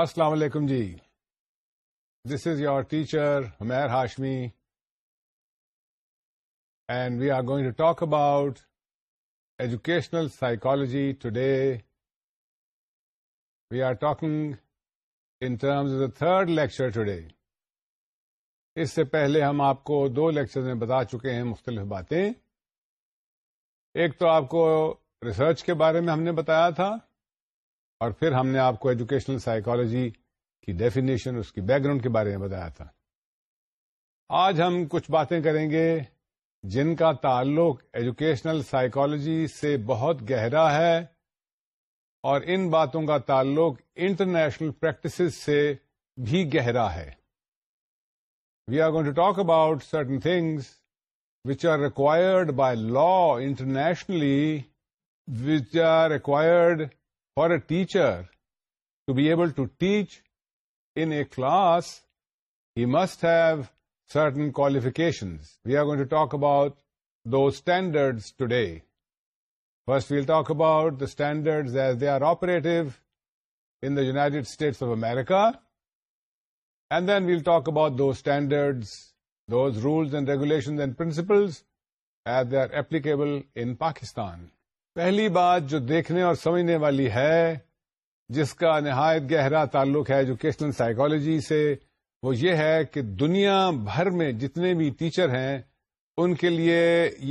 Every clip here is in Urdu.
السلام علیکم جی this is your teacher Humair Hashmi and we are going to talk about educational psychology today we are talking in terms of the third lecture today اس سے پہلے ہم آپ کو دو لیکچر میں بتا چکے ہیں مختلف باتیں ایک تو آپ کو ریسرچ کے بارے میں ہم نے بتایا تھا اور پھر ہم نے آپ کو ایجوکیشنل سائیکالوجی کی ڈیفینیشن اس کی بیک گراؤنڈ کے بارے میں بتایا تھا آج ہم کچھ باتیں کریں گے جن کا تعلق ایجوکیشنل سائیکالوجی سے بہت گہرا ہے اور ان باتوں کا تعلق انٹرنیشنل پریکٹس سے بھی گہرا ہے we are going to talk about certain things which are required by law internationally which are required for a teacher to be able to teach in a class, he must have certain qualifications. We are going to talk about those standards today. First, we'll talk about the standards as they are operative in the United States of America, and then we'll talk about those standards, those rules and regulations and principles as they are applicable in Pakistan. پہلی بات جو دیکھنے اور سمجھنے والی ہے جس کا نہایت گہرا تعلق ہے ایجوکیشنل سائیکالوجی سے وہ یہ ہے کہ دنیا بھر میں جتنے بھی ٹیچر ہیں ان کے لیے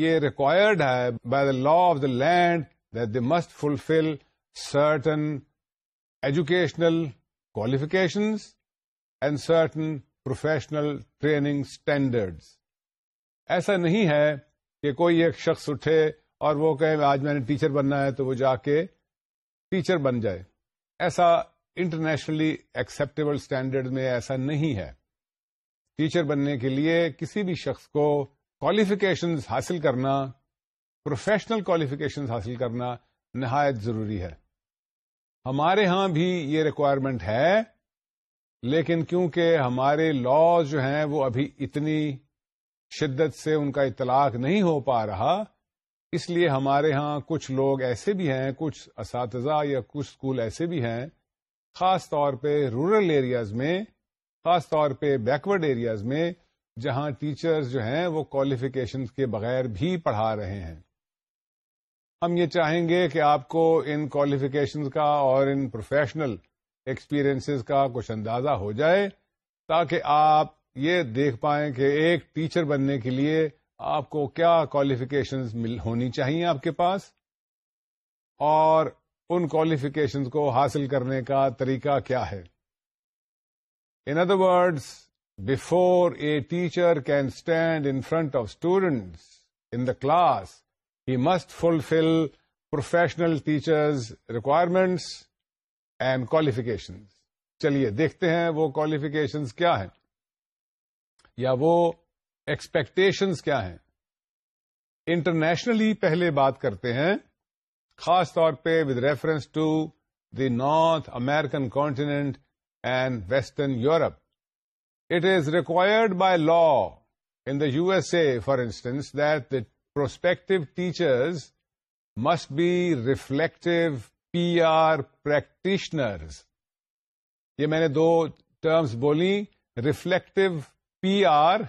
یہ ریکوائرڈ ہے by the law of the land that they must fulfil certain educational qualifications and certain professional training standards ایسا نہیں ہے کہ کوئی ایک شخص اٹھے اور وہ کہے آج میں نے ٹیچر بننا ہے تو وہ جا کے ٹیچر بن جائے ایسا انٹرنیشنلی ایکسپٹیبل اسٹینڈرڈ میں ایسا نہیں ہے ٹیچر بننے کے لیے کسی بھی شخص کو کوالیفکیشن حاصل کرنا پروفیشنل کوالیفکیشن حاصل کرنا نہایت ضروری ہے ہمارے ہاں بھی یہ ریکوائرمنٹ ہے لیکن کیونکہ ہمارے لا جو ہیں وہ ابھی اتنی شدت سے ان کا اطلاق نہیں ہو پا رہا اس لیے ہمارے ہاں کچھ لوگ ایسے بھی ہیں کچھ اساتذہ یا کچھ اسکول ایسے بھی ہیں خاص طور پہ رورل ایریاز میں خاص طور پہ بیکورڈ ایریاز میں جہاں ٹیچرز جو ہیں وہ کوالیفیکیشن کے بغیر بھی پڑھا رہے ہیں ہم یہ چاہیں گے کہ آپ کو ان کوالیفکیشنز کا اور ان پروفیشنل ایکسپیرئنسز کا کچھ اندازہ ہو جائے تاکہ آپ یہ دیکھ پائیں کہ ایک ٹیچر بننے کے لیے آپ کو کیا کوالیفیکیشن ہونی چاہیے آپ کے پاس اور ان کوالیفیکیشن کو حاصل کرنے کا طریقہ کیا ہے in other words before a teacher can stand in front of students in the class he must fulfil professional teachers requirements and qualifications چلیے دیکھتے ہیں وہ کوالیفیکیشنز کیا ہیں یا وہ ایکسپیکٹیشنز کیا ہیں انٹرنیشنلی پہلے بات کرتے ہیں خاص طور پہ with reference to the North American continent and Western Europe it is required by law in the U S A for instance that the prospective teachers must be reflective P R practitioners یہ میں نے دو ٹرمز بولی ریفلیکٹو پی آر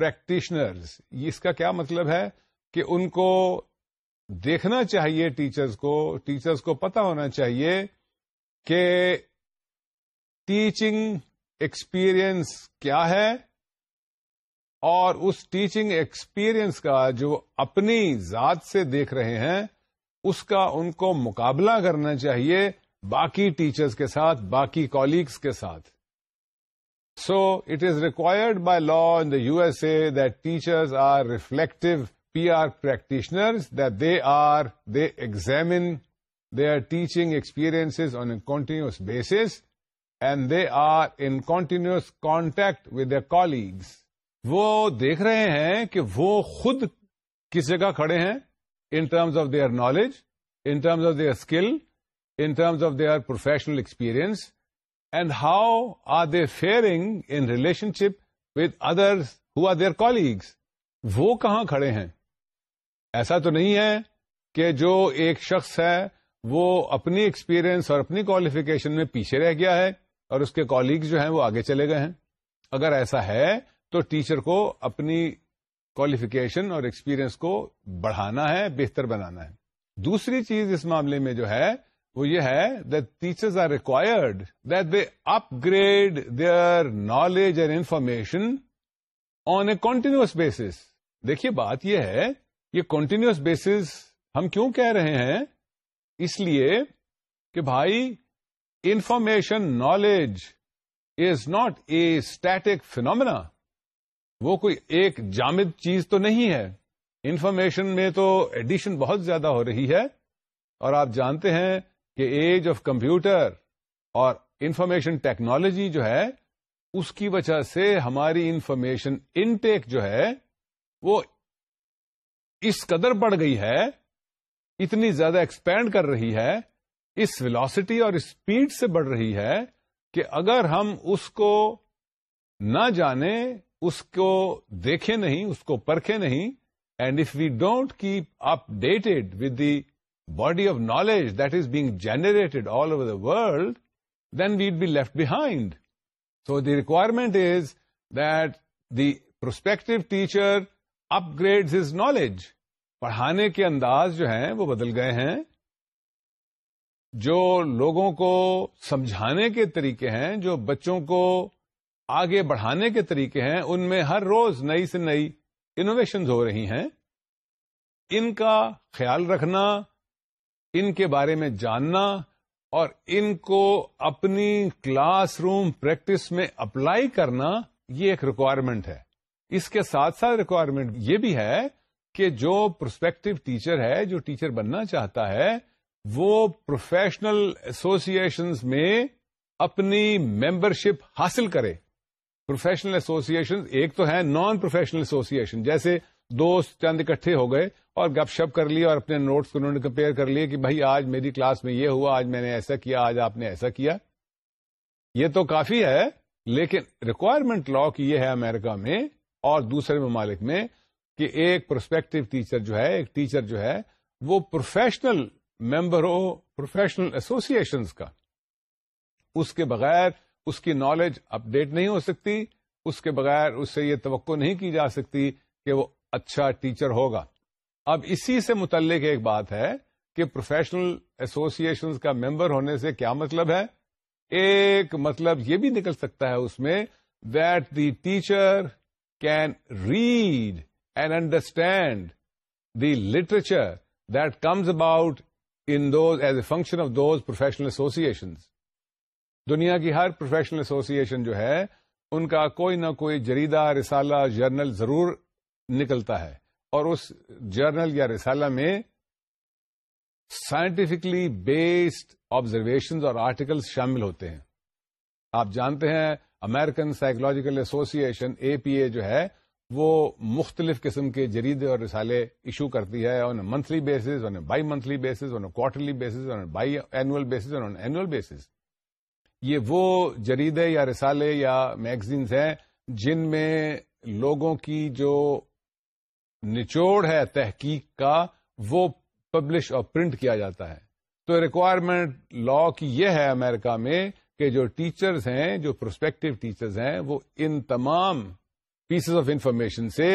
پریکٹیشنرز اس کا کیا مطلب ہے کہ ان کو دیکھنا چاہیے ٹیچرز کو ٹیچرز کو پتا ہونا چاہیے کہ ٹیچنگ ایکسپیرئنس کیا ہے اور اس ٹیچنگ ایکسپیرئنس کا جو اپنی ذات سے دیکھ رہے ہیں اس کا ان کو مقابلہ کرنا چاہیے باقی ٹیچرز کے ساتھ باقی کولیگس کے ساتھ so it is required by law in the U S A that reflective are practitioners, P R practitioners that they are they experiences they are teaching basis on a are in and they are their colleagues. Contact with وہ دیکھ رہے ہیں کہ وہ خود کس جگہ کھڑے ہیں in terms of their knowledge in terms of their skill in terms of their professional experience and how are they faring in relationship with others who are their colleagues وہ کہاں کھڑے ہیں ایسا تو نہیں ہے کہ جو ایک شخص ہے وہ اپنی ایکسپیرئنس اور اپنی کوالیفکیشن میں پیچھے رہ گیا ہے اور اس کے کالیگز جو ہیں وہ آگے چلے گئے ہیں اگر ایسا ہے تو ٹیچر کو اپنی کوالیفکیشن اور ایکسپیرئنس کو بڑھانا ہے بہتر بنانا ہے دوسری چیز اس معاملے میں جو ہے وہ یہ ہے that teachers are required that they upgrade their knowledge and information on a continuous basis دیکھیے بات یہ ہے یہ کنٹینیوس بیسس ہم کیوں کہہ رہے ہیں اس لیے کہ بھائی information knowledge is not a static phenomena وہ کوئی ایک جامد چیز تو نہیں ہے انفارمیشن میں تو ایڈیشن بہت زیادہ ہو رہی ہے اور آپ جانتے ہیں کہ ایج آف کمپیوٹر اور انفارمیشن ٹیکنالوجی جو ہے اس کی وجہ سے ہماری انفارمیشن انٹیک جو ہے وہ اس قدر بڑھ گئی ہے اتنی زیادہ ایکسپینڈ کر رہی ہے اس ویلوسٹی اور اسپیڈ سے بڑھ رہی ہے کہ اگر ہم اس کو نہ جانے اس کو دیکھے نہیں اس کو پرکھے نہیں and if we don't keep updated with the body of knowledge that is being generated all over the world then we'd be left behind so the requirement is that the prospective teacher upgrade knowledge. Knowledge پڑھانے کے انداز جو ہیں وہ بدل گئے ہیں جو لوگوں کو سمجھانے کے طریقے ہیں جو بچوں کو آگے بڑھانے کے طریقے ہیں ان میں ہر روز نئی سے نئی انویشنز ہو رہی ہیں ان کا خیال رکھنا ان کے بارے میں جاننا اور ان کو اپنی کلاس روم پریکٹس میں اپلائی کرنا یہ ایک ریکوائرمنٹ ہے اس کے ساتھ ساتھ ریکوائرمنٹ یہ بھی ہے کہ جو پرسپیکٹو ٹیچر ہے جو ٹیچر بننا چاہتا ہے وہ پروفیشنل ایسوسیشنز میں اپنی ممبرشپ حاصل کرے پروفیشنل ایسوسیشن ایک تو ہے نان پروفیشنل ایسوسیشن جیسے دوست چند اکٹھے ہو گئے اور گپ شپ کر لیے اور اپنے نوٹس کو انہوں نے کمپیئر کر لیے کہ بھائی آج میری کلاس میں یہ ہوا آج میں نے ایسا کیا آج آپ نے ایسا کیا یہ تو کافی ہے لیکن ریکوائرمنٹ لا کی یہ ہے امریکہ میں اور دوسرے ممالک میں کہ ایک پرسپیکٹو ٹیچر جو ہے ایک ٹیچر جو ہے وہ پروفیشنل ممبر ہو پروفیشنل ایسوسیشنز کا اس کے بغیر اس کی نالج اپڈیٹ نہیں ہو سکتی اس کے بغیر اس سے یہ توقع نہیں کی جا سکتی کہ وہ اچھا ٹیچر ہوگا اب اسی سے متعلق ایک بات ہے کہ پروفیشنل ایسوسنز کا ممبر ہونے سے کیا مطلب ہے ایک مطلب یہ بھی نکل سکتا ہے اس میں that the teacher can read and understand the literature that comes about in those as a function of those professional associations دنیا کی ہر پروفیشنل ایشن جو ہے ان کا کوئی نہ کوئی جریدہ رسالہ جرنل ضرور نکلتا ہے اور اس جرنل یا رسالہ میں سائنٹیفکلی بیسڈ آبزرویشن اور آرٹیکلس شامل ہوتے ہیں آپ جانتے ہیں امیرکن سائیکولوجیکل ایسوسی ایشن اے پی اے جو ہے وہ مختلف قسم کے جریدے اور رسالے ایشو کرتی ہے on a monthly on a bimonthly on a quarterly basis اور بیسز آن اینوئل بیسز یہ وہ جریدے یا رسالے یا میگزینز ہیں جن میں لوگوں کی جو نچوڑ ہے تحقیق کا وہ پبلش اور پرنٹ کیا جاتا ہے تو ریکوائرمنٹ لا کی یہ ہے امیرکا میں کہ جو ٹیچرز ہیں جو پروسپیکٹو ٹیچرز ہیں وہ ان تمام پیسز آف انفارمیشن سے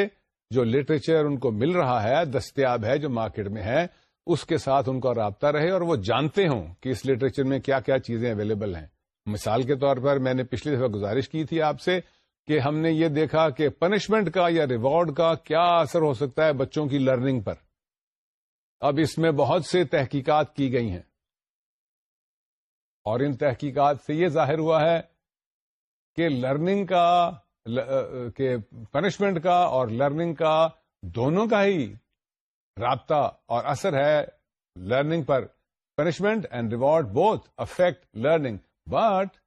جو لٹریچر ان کو مل رہا ہے دستیاب ہے جو مارکیٹ میں ہے اس کے ساتھ ان کا رابطہ رہے اور وہ جانتے ہوں کہ اس لٹریچر میں کیا کیا چیزیں اویلیبل ہیں مثال کے طور پر میں نے پچھلی دفعہ گزارش کی تھی آپ سے کہ ہم نے یہ دیکھا کہ پنشمنٹ کا یا ریوارڈ کا کیا اثر ہو سکتا ہے بچوں کی لرننگ پر اب اس میں بہت سے تحقیقات کی گئی ہیں اور ان تحقیقات سے یہ ظاہر ہوا ہے کہ لرننگ کا کہ پنشمنٹ کا اور لرننگ کا دونوں کا ہی رابطہ اور اثر ہے learning per punishment and reward both affect learning but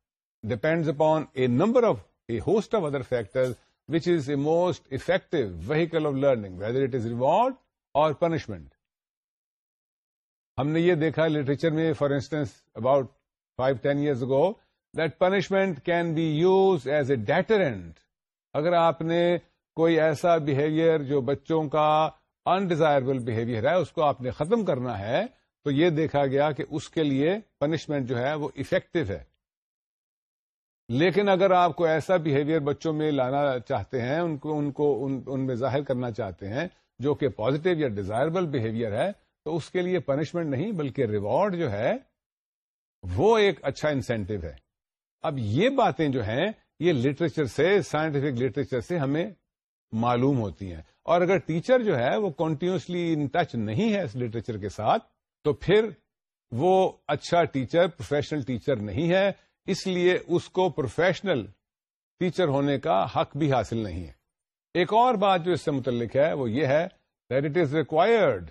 depends upon a number of a host of other factors which is a most effective vehicle of learning, whether it is reward or punishment. ہم نے یہ دیکھا لٹریچر میں for instance about five ten years go that punishment can be use as a deterrent اگر آپ نے کوئی ایسا بہیویئر جو بچوں کا انڈیزائربل بہیویئر ہے اس کو آپ نے ختم کرنا ہے تو یہ دیکھا گیا کہ اس کے لیے پنشمنٹ جو ہے وہ افیکٹو ہے لیکن اگر آپ کو ایسا بہیویئر بچوں میں لانا چاہتے ہیں ان کو کو ان ان, ان میں ظاہر کرنا چاہتے ہیں جو کہ پازیٹو یا ڈیزائربل بہیویئر ہے تو اس کے لیے پنشمنٹ نہیں بلکہ ریوارڈ جو ہے وہ ایک اچھا انسینٹو ہے اب یہ باتیں جو ہیں یہ لٹریچر سے سائنٹیفک لٹریچر سے ہمیں معلوم ہوتی ہیں اور اگر ٹیچر جو ہے وہ کنٹینیوسلی ان ٹچ نہیں ہے اس لٹریچر کے ساتھ تو پھر وہ اچھا ٹیچر پروفیشنل ٹیچر نہیں ہے اس لیے اس کو پروفیشنل ٹیچر ہونے کا حق بھی حاصل نہیں ہے ایک اور بات جو اس سے متعلق ہے وہ یہ ہے that it is required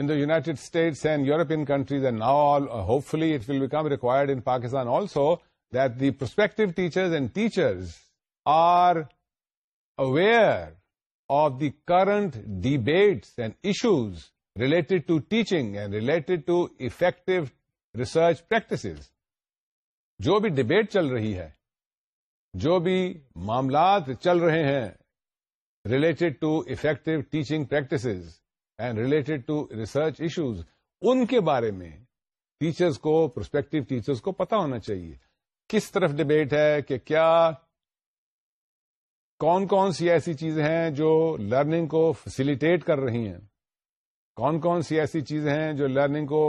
in the United States and European countries and all hopefully it will become required in Pakistan also that the prospective teacher and teacher are aware of the current debates and issues related to teaching and related to effective research practices جو بھی ڈبیٹ چل رہی ہے جو بھی معاملات چل رہے ہیں related to effective teaching practices and related to research issues ان کے بارے میں ٹیچرس کو پرسپیکٹو ٹیچرس کو پتا ہونا چاہیے کس طرف ڈبیٹ ہے کہ کیا کون کون سی ایسی چیزیں ہیں جو لرننگ کو فیسلٹیٹ کر رہی ہیں کون کون سی ایسی چیزیں ہیں جو لرننگ کو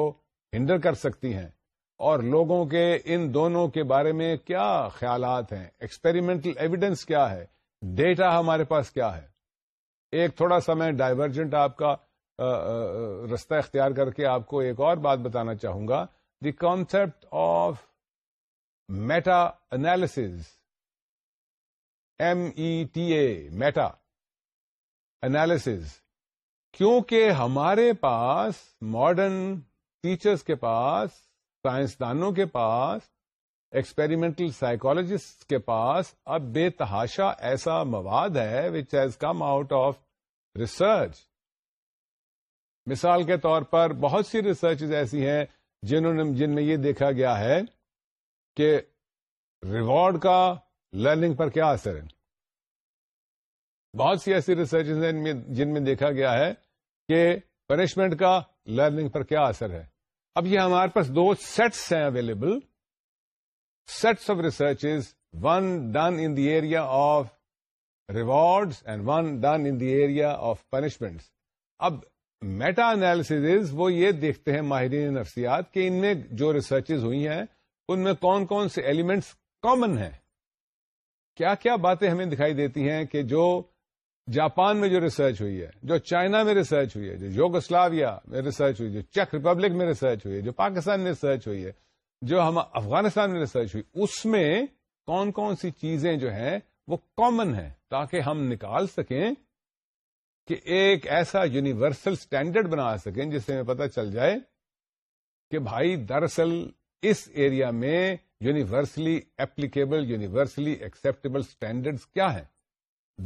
ہینڈر کر سکتی ہیں اور لوگوں کے ان دونوں کے بارے میں کیا خیالات ہیں ایکسپیریمنٹل ایویڈینس کیا ہے ڈیٹا ہمارے پاس کیا ہے ایک تھوڑا سا میں ڈائیورجنٹ آپ کا رستہ اختیار کر کے آپ کو ایک اور بات بتانا چاہوں گا the concept of meta analysis M E T A meta analysis کیونکہ ہمارے پاس ماڈرن ٹیچرس کے پاس سائنسدانوں کے پاس ایکسپیریمنٹل سائیکولوجسٹ کے پاس اب بے تحاشا ایسا مواد ہے which has come out of research مثال کے طور پر بہت سی ریسرچز ایسی ہیں جنہوں نے جن میں یہ دیکھا گیا ہے کہ ریوارڈ کا لرننگ پر کیا اثر ہے بہت سی ایسی ریسرچ جن میں دیکھا گیا ہے کہ پنشمنٹ کا لرننگ پر کیا اثر ہے اب یہ ہمارے پاس دو سیٹس ہیں available sets of research one done in the area of rewards and one done in the area of punishments اب میٹا انالسیز وہ یہ دیکھتے ہیں ماہرین نفسیات کہ ان میں جو ریسرچ ہوئی ہیں ان میں کون کون سے ایلیمنٹس کامن ہیں کیا کیا باتیں ہمیں دکھائی دیتی ہیں کہ جو جاپان میں جو ریسرچ ہوئی ہے جو چائنا میں ریسرچ ہوئی ہے جو یوگسلاویا میں ریسرچ ہوئی جو چیک ریپبلک میں ریسرچ ہوئی ہے جو پاکستان میں ریسرچ ہوئی ہے جو ہم افغانستان میں ریسرچ ہوئی اس میں کون کون سی چیزیں جو ہیں وہ کامن ہیں تاکہ ہم نکال سکیں کہ ایک ایسا یونیورسل اسٹینڈرڈ بنا سکیں جس سے ہمیں پتہ چل جائے کہ بھائی دراصل اس ایریا میں universally applicable universally acceptable standard کیا ہے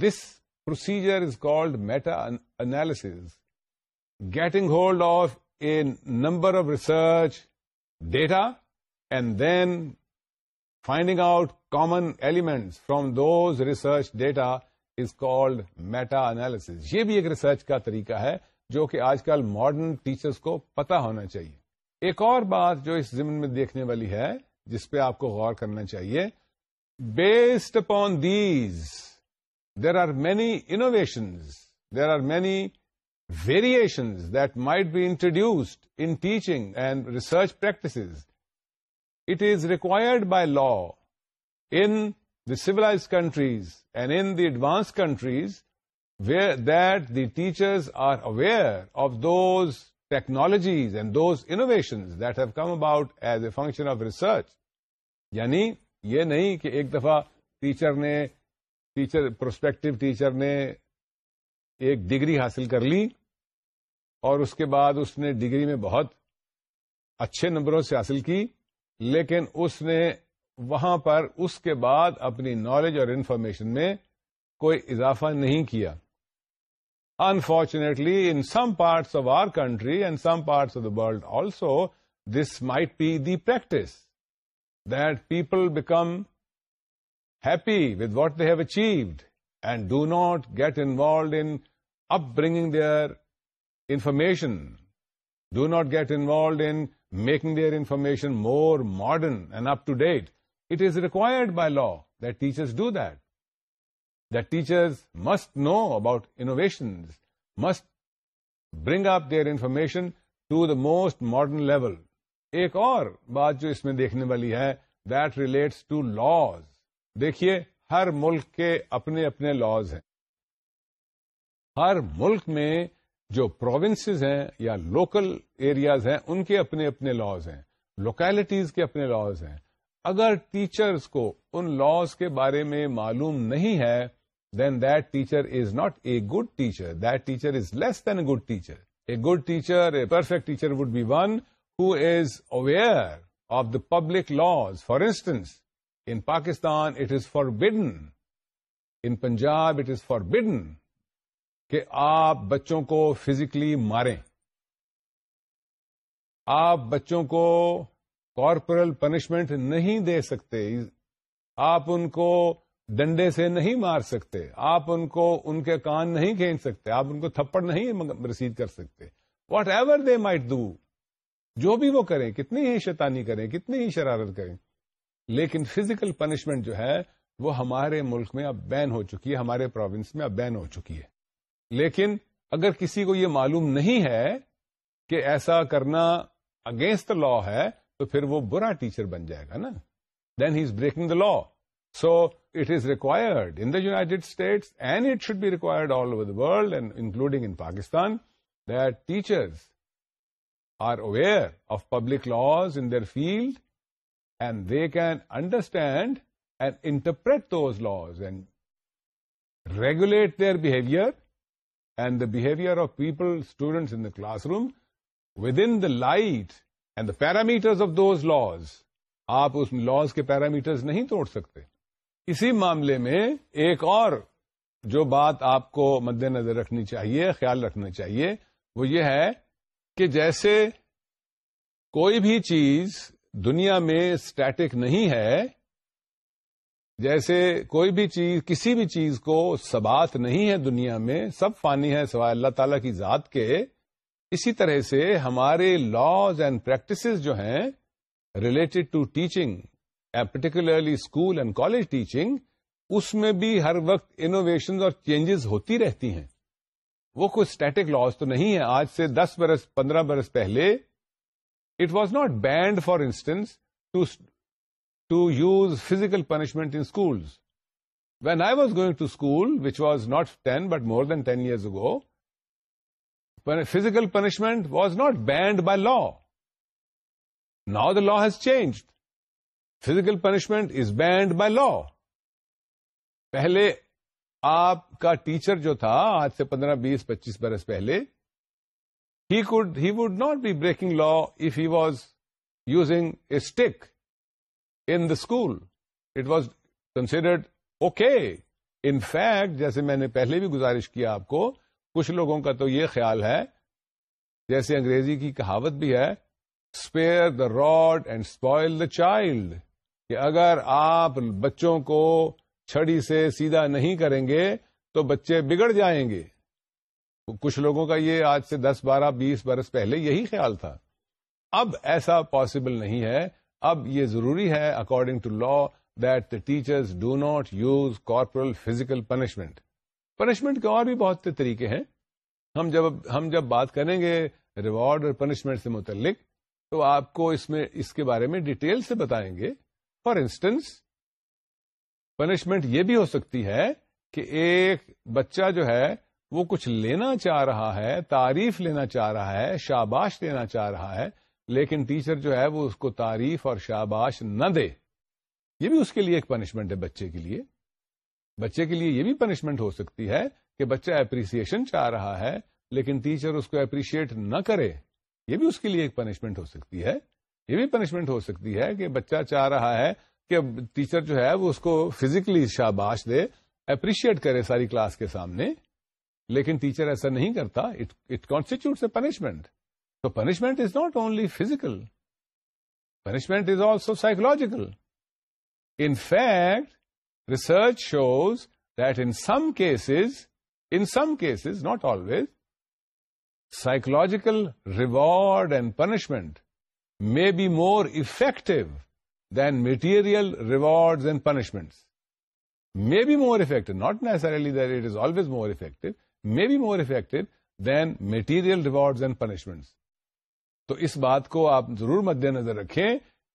this procedure is called meta analysis getting hold of a number of research data and then finding out common elements from those research data is called meta analysis یہ بھی ایک ریسرچ کا طریقہ ہے جو کہ آج کل ماڈرن ٹیچرس کو پتا ہونا چاہیے ایک اور بات جو اس زمین میں دیکھنے والی ہے جس پہ آپ کو غور کرنا چاہیے based upon these there are many innovations there are many variations that might be introduced in teaching and research practices it is required by law in the civil countries and in the E advance countries that the teachers are aware of those technologies and those innovations that have come about as a function of research یعنی یہ نہیں کہ ایک دفعہ ٹیچر نے ٹیچر پروسپیکٹو ٹیچر نے ایک ڈگری حاصل کر لی اور اس کے بعد اس نے ڈگری میں بہت اچھے نمبروں سے حاصل کی لیکن اس نے وہاں پر اس کے بعد اپنی نالج اور انفارمیشن میں کوئی اضافہ نہیں کیا unfortunately in some parts of our country and some parts of the world also this might be the practice that people become happy with what they have achieved and do not get involved in bring their information do not get involved in making their information more modern and up to date it is required by law the teachers do that that teachers must know about innovations must bring up their information to most modern level ایک اور بات جو اس میں دیکھنے والی ہے دیلیٹس ٹو لاس دیکھیے ہر ملک کے اپنے اپنے لاز ہیں ہر ملک میں جو پروونسز ہیں یا لوکل ایریاز ہیں ان کے اپنے اپنے لاز ہیں لوکیلٹیز کے اپنے لاز ہیں اگر ٹیچرز کو ان لاز کے بارے میں معلوم نہیں ہے then that teacher is not a good teacher that teacher is less than a good teacher a good teacher a perfect teacher would be one who is aware of the public laws for instance in Pakistan it is forbidden in Punjab it is forbidden کہ آپ بچوں کو فزیکلی ماریں آپ بچوں کو کارپورل پنشمنٹ نہیں دے سکتے آپ ان کو ڈنڈے سے نہیں مار سکتے آپ ان کو ان کے کان نہیں کھینچ سکتے آپ ان کو تھپڑ نہیں رسید کر سکتے whatever they might do جو بھی وہ کریں کتنی ہی شیطانی کریں کتنی ہی شرارت کریں لیکن فزیکل پنشمنٹ جو ہے وہ ہمارے ملک میں اب بین ہو چکی ہے ہمارے پروونس میں اب بین ہو چکی ہے لیکن اگر کسی کو یہ معلوم نہیں ہے کہ ایسا کرنا اگینسٹ دا لا ہے تو پھر وہ برا ٹیچر بن جائے گا نا then he is breaking the law so it is required in the United States and it should be required all over the world and including in Pakistan that teachers are aware of public laws in field and they can understand and interpret those laws regulate their behaviour and the behaviour of people people, in classroom within the light and the parameters of those laws آپ اس لاز کے پیرامیٹرز نہیں توڑ سکتے اسی معاملے میں ایک اور جو بات آپ کو مد نظر رکھنی چاہیے خیال رکھنا چاہیے وہ یہ ہے کہ جیسے کوئی بھی چیز دنیا میں اسٹیٹک نہیں ہے جیسے کوئی بھی چیز کسی بھی چیز کو سبات نہیں ہے دنیا میں سب فانی ہے سوائے اللہ تعالی کی ذات کے اسی طرح سے ہمارے لاز اینڈ پریکٹسز جو ہیں related to teaching particularly school and college teaching اس میں بھی ہر وقت انوویشن اور چینجز ہوتی رہتی ہیں وہ کوئی اسٹیٹک لاز تو نہیں ہے آج سے دس برس پندرہ برس پہلے to use physical punishment once going to school which was not but more than ten years go physical punishment was not banned by law now the law has changed physical punishment is banned by law پہلے آپ کا ٹیچر جو تھا آج سے پندرہ بیس پچیس برس پہلے had he would not be breaking law if he was using a stick in the school it was considered okay in fact جیسے میں نے پہلے بھی گزارش کیا آپ کو کچھ لوگوں کا تو یہ خیال ہے جیسے انگریزی کی کہاوت بھی ہے spare the rod and spoil the child کہ اگر آپ بچوں کو چھڑی سے سیدھا نہیں کریں گے تو بچے بگڑ جائیں گے کچھ لوگوں کا یہ آج سے دس بارہ بیس برس پہلے یہی خیال تھا اب ایسا پاسبل نہیں ہے اب یہ ضروری ہے according to law that the teachers do not use corporal physical punishment punishment کے اور بھی بہت طریقے ہیں ہم جب ہم جب بات کریں گے ریوارڈ اور پنشمنٹ سے متعلق تو آپ کو اس میں اس کے بارے میں ڈیٹیل سے بتائیں گے فار انسٹنس پنشمنٹ یہ بھی ہو سکتی ہے کہ ایک بچہ جو ہے وہ کچھ لینا چاہ رہا ہے تعریف لینا چاہ رہا ہے شاباش دینا چاہ رہا ہے لیکن ٹیچر جو ہے وہ اس کو تعریف اور شاباش نہ دے یہ بھی اس کے لیے ایک پنشمنٹ ہے بچے کے لیے بچے کے لیے یہ بھی پنشمنٹ ہو سکتی ہے کہ بچہ اپریسیشن چاہ رہا ہے لیکن ٹیچر اس کو اپریشیٹ نہ کرے یہ بھی اس کے لیے ایک پنشمنٹ ہو سکتی ہے یہ بھی پنشمنٹ ہو سکتی ہے کہ بچہ چاہ رہا ہے کہ ٹیچر جو ہے وہ اس کو فزیکلی شاباش دے اپریشیٹ کرے ساری کلاس کے سامنے لیکن ٹیچر ایسا نہیں کرتا اٹ کانسٹیچیٹ اے پنشمنٹ تو punishment is not only physical punishment is also psychological in fact research shows that in some cases in some cases not always psychological reward and punishment may be more effective than material rewards and punishments. May be more effective, not necessarily that it is always more effective, may be more effective than material rewards and punishments تو اس بات کو آپ ضرور مد نظر رکھیں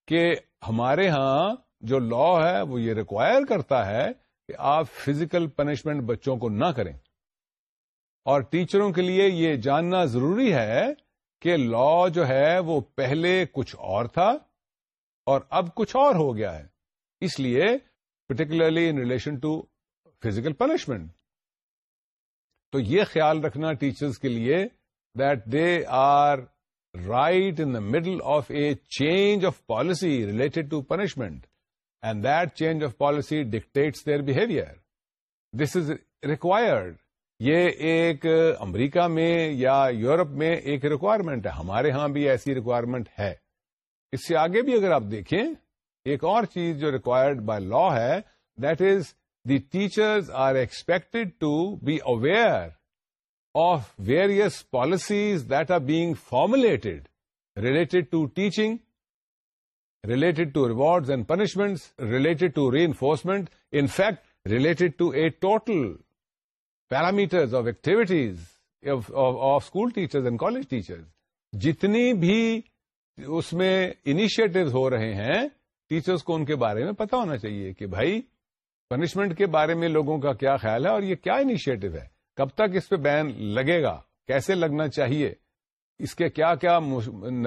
کہ ہمارے ہاں جو لا ہے وہ یہ ریکوائر کرتا ہے کہ آپ فزیکل پنشمنٹ بچوں کو نہ کریں اور ٹیچروں کے لیے یہ جاننا ضروری ہے کہ لا جو ہے وہ پہلے کچھ اور تھا اور اب کچھ اور ہو گیا ہے اس لیے particularly in relation to physical punishment تو یہ خیال رکھنا ٹیچرس کے لیے that they are right in the middle of a change of policy related to punishment and that change of policy dictates their behaviour this is required یہ ایک امریکہ میں یا یورپ میں ایک ریکوائرمنٹ ہے ہمارے ہاں بھی ایسی ریکوائرمنٹ ہے اس سے آگے بھی اگر آپ دیکھیں ایک اور چیز جو ریکوائرڈ بائی لا ہے that is the teachers are expect to be aware of various policies that are being formulated related to teaching related to reward and punishment related to reinforcement in fact related to a total parameters of school teacher college teacher جتنی بھی اس میں انیشیٹوز ہو رہے ہیں ٹیچرز کو ان کے بارے میں پتا ہونا چاہیے کہ بھائی پنشمنٹ کے بارے میں لوگوں کا کیا خیال ہے اور یہ کیا انیشیٹو ہے کب تک اس پہ بین لگے گا کیسے لگنا چاہیے اس کے کیا کیا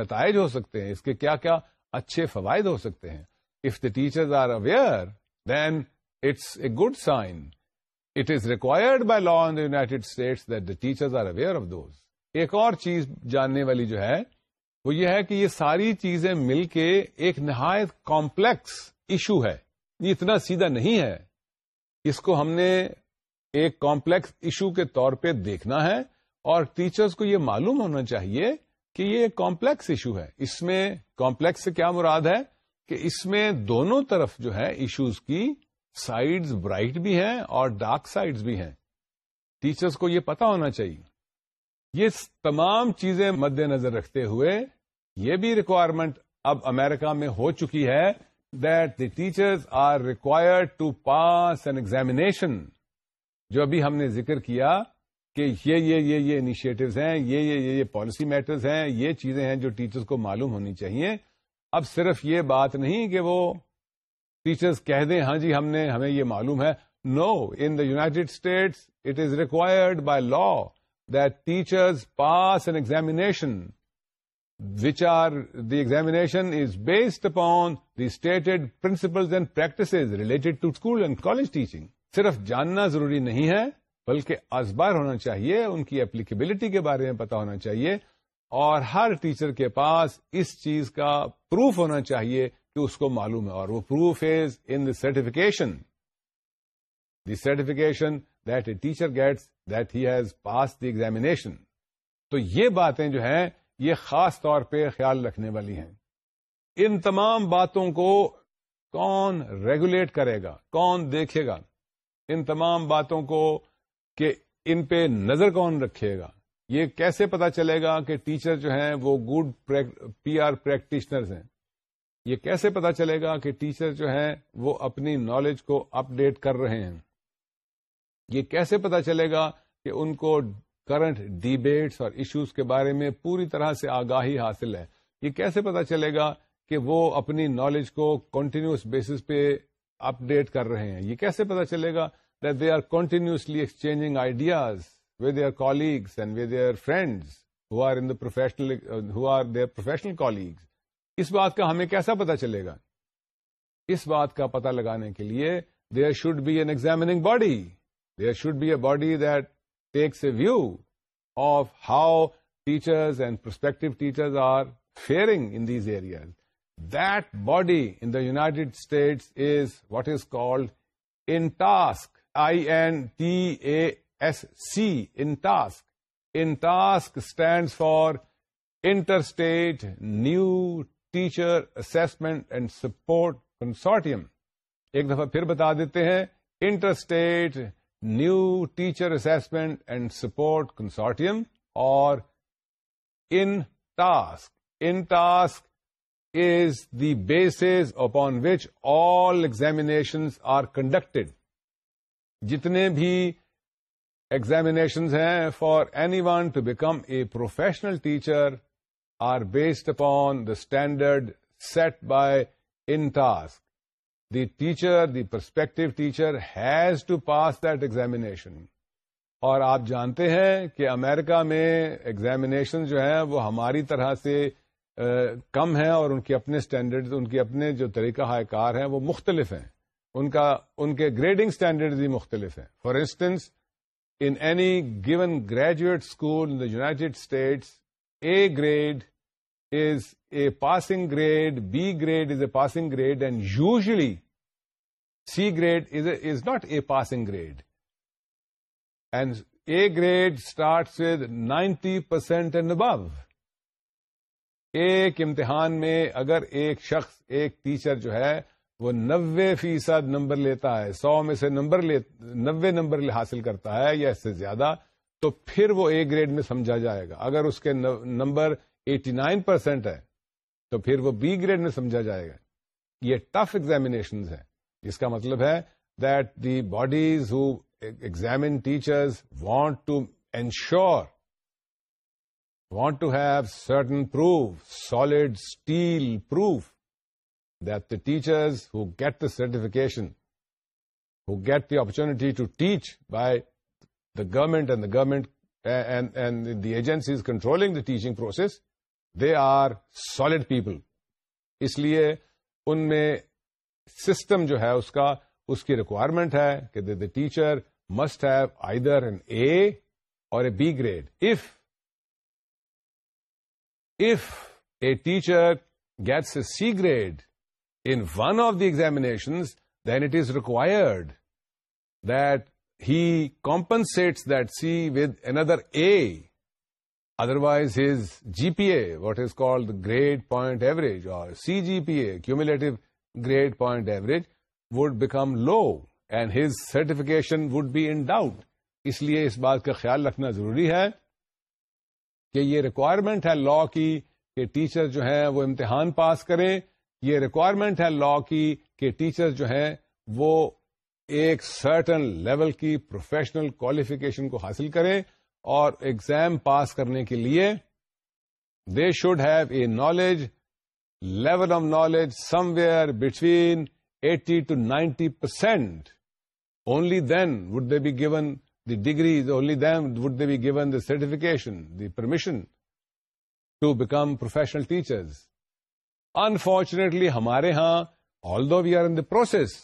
نتائج ہو سکتے ہیں اس کے کیا کیا اچھے فوائد ہو سکتے ہیں if the teacher are aware then it's a good sign it is required by law in United States that the are aware of those ایک اور چیز جاننے والی جو ہے وہ یہ ہے کہ یہ ساری چیزیں مل کے ایک نہایت کمپلیکس ایشو ہے یہ اتنا سیدھا نہیں ہے اس کو ہم نے ایک کمپلیکس ایشو کے طور پہ دیکھنا ہے اور ٹیچرز کو یہ معلوم ہونا چاہیے کہ یہ ایک کمپلیکس ایشو ہے اس میں کمپلیکس سے کیا مراد ہے کہ اس میں دونوں طرف جو ہے ایشوز کی سائڈز برائٹ بھی ہیں اور ڈارک سائڈز بھی ہیں ٹیچرز کو یہ پتا ہونا چاہیے یہ تمام چیزیں مد نظر رکھتے ہوئے یہ بھی ریکوائرمنٹ اب امریکہ میں ہو چکی ہے teachers are required to pass an examination جو ابھی ہم نے ذکر کیا کہ یہ یہ یہ انیشیٹوز ہیں یہ یہ یہ یہ پالیسی میٹرز ہیں یہ چیزیں ہیں جو ٹیچرز کو معلوم ہونی چاہیے اب صرف یہ بات نہیں کہ وہ ٹیچرز کہہ دیں ہاں جی ہم نے ہمیں یہ معلوم ہے now in the United States it is required by law that teachers pass an examination are the examination is based upon the stated principles and practices related to school and college teaching صرف جاننا ضروری نہیں ہے بلکہ ازبار ہونا چاہیے ان کی اپلیکیبلٹی کے بارے میں پتا ہونا چاہیے اور ہر ٹیچر کے پاس اس چیز کا پروف ہونا چاہیے کہ اس کو معلوم ہے اور وہ proof is in the certification the certification that a teacher gets that he has pass the examination تو یہ باتیں جو ہیں یہ خاص طور پہ خیال رکھنے والی ہیں ان تمام باتوں کو کون ریگولیٹ کرے گا کون دیکھے گا ان تمام باتوں کو کہ ان پہ نظر کون رکھے گا یہ کیسے پتا چلے گا کہ ٹیچر جو ہیں وہ گڈ پی آر پریکٹیشنرز ہیں یہ کیسے پتا چلے گا کہ ٹیچر جو ہیں وہ اپنی نالج کو اپ ڈیٹ کر رہے ہیں یہ کیسے پتا چلے گا کہ ان کو کرنٹ ڈیبیٹس اور ایشوز کے بارے میں پوری طرح سے آگاہی حاصل ہے یہ کیسے پتا چلے گا کہ وہ اپنی نالج کو کنٹینیوس بیسس پہ اپ ڈیٹ کر رہے ہیں یہ کیسے پتا چلے گا that they are continuously exchange ideas with their colleagues and with their friends who are in professional who are their professional colleagues اس بات کا ہمیں کیسا پتا چلے گا اس بات کا پتا لگانے کے لیے there should be an examining body there should be a body that takes a view of how teachers and perspective teacher are fearing N these area that body in the یوناڈ state is what is called انسک I add T S C انسک in task stand for interstate new teacher assessment and support کنسورٹیم ایک دفعہ پھر بتا دیتے ہیں interstate new teacher assessment and support کنسارٹیم اور InTASC InTASC is the base upon which all examinations are conducted جتنے بھی ایگزامیشنز ہیں for anyone to become a professional teacher are based upon the standard set by InTASC the teacher, the prospective teacher has to pass that examination. اور آپ جانتے ہیں کہ امریکہ میں ایگزامینیشن جو ہیں وہ ہماری طرح سے کم ہیں اور ان کے اپنے اسٹینڈرڈ ان کے اپنے جو طریقہ ہائے کار ہیں وہ مختلف ہیں ان کا ان کے گریڈنگ اسٹینڈرڈ بھی مختلف ہیں for instance in any given graduate school in the United States A grade is a passing grade B grade is a passing grade and usually C grade is not a passing grade and A grade starts with ninety percent ایک امتحان میں اگر ایک شخص ایک ٹیچر جو ہے وہ نوے فیصد نمبر لیتا ہے سو میں سے نمبر نوے نمبر حاصل کرتا ہے یا اس سے زیادہ تو پھر وہ اے گریڈ میں سمجھا جائے گا اگر اس کے نمبر ایٹی نائن پرسینٹ ہے تو پھر وہ بی گریڈ میں سمجھا جائے گا یہ ٹف ایگزامینیشنز ہیں جس کا مطلب ہے that the bodies who examine teachers want to ensure want to have certain proof solid still proof that the teachers who get the certification who get the opportunity to teach by the government and the government and the agency controlling the teaching process they are solid people اس لیے ان میں سسٹم جو ہے اس کا اس کی ریکوائرمنٹ ہے کہ the teacher must have either an A اور a B grade if if a teacher gets a C grade in one of the examinations then it is required that he compensates that C with under A other is G P A what is called grade point average اور C G P A cumulative grade point average would become low and his certification would be in doubt اس لیے اس بات کا خیال رکھنا ضروری ہے کہ یہ ریکوائرمنٹ ہے لا کی کہ ٹیچر جو ہیں وہ امتحان پاس کریں یہ ریکوائرمنٹ ہے لا کی کہ ٹیچر جو ہیں وہ ایک سرٹن لیول کی پروفیشنل کوالیفکیشن کو حاصل کریں اور ایگزام پاس کرنے کے لیے they should have a knowledge level of knowledge somewhere between eighty to ninety percent only then would they be given the degrees only then would they be given the certification the permission to become professional teachers unfortunately ہمارے یہاں all through the process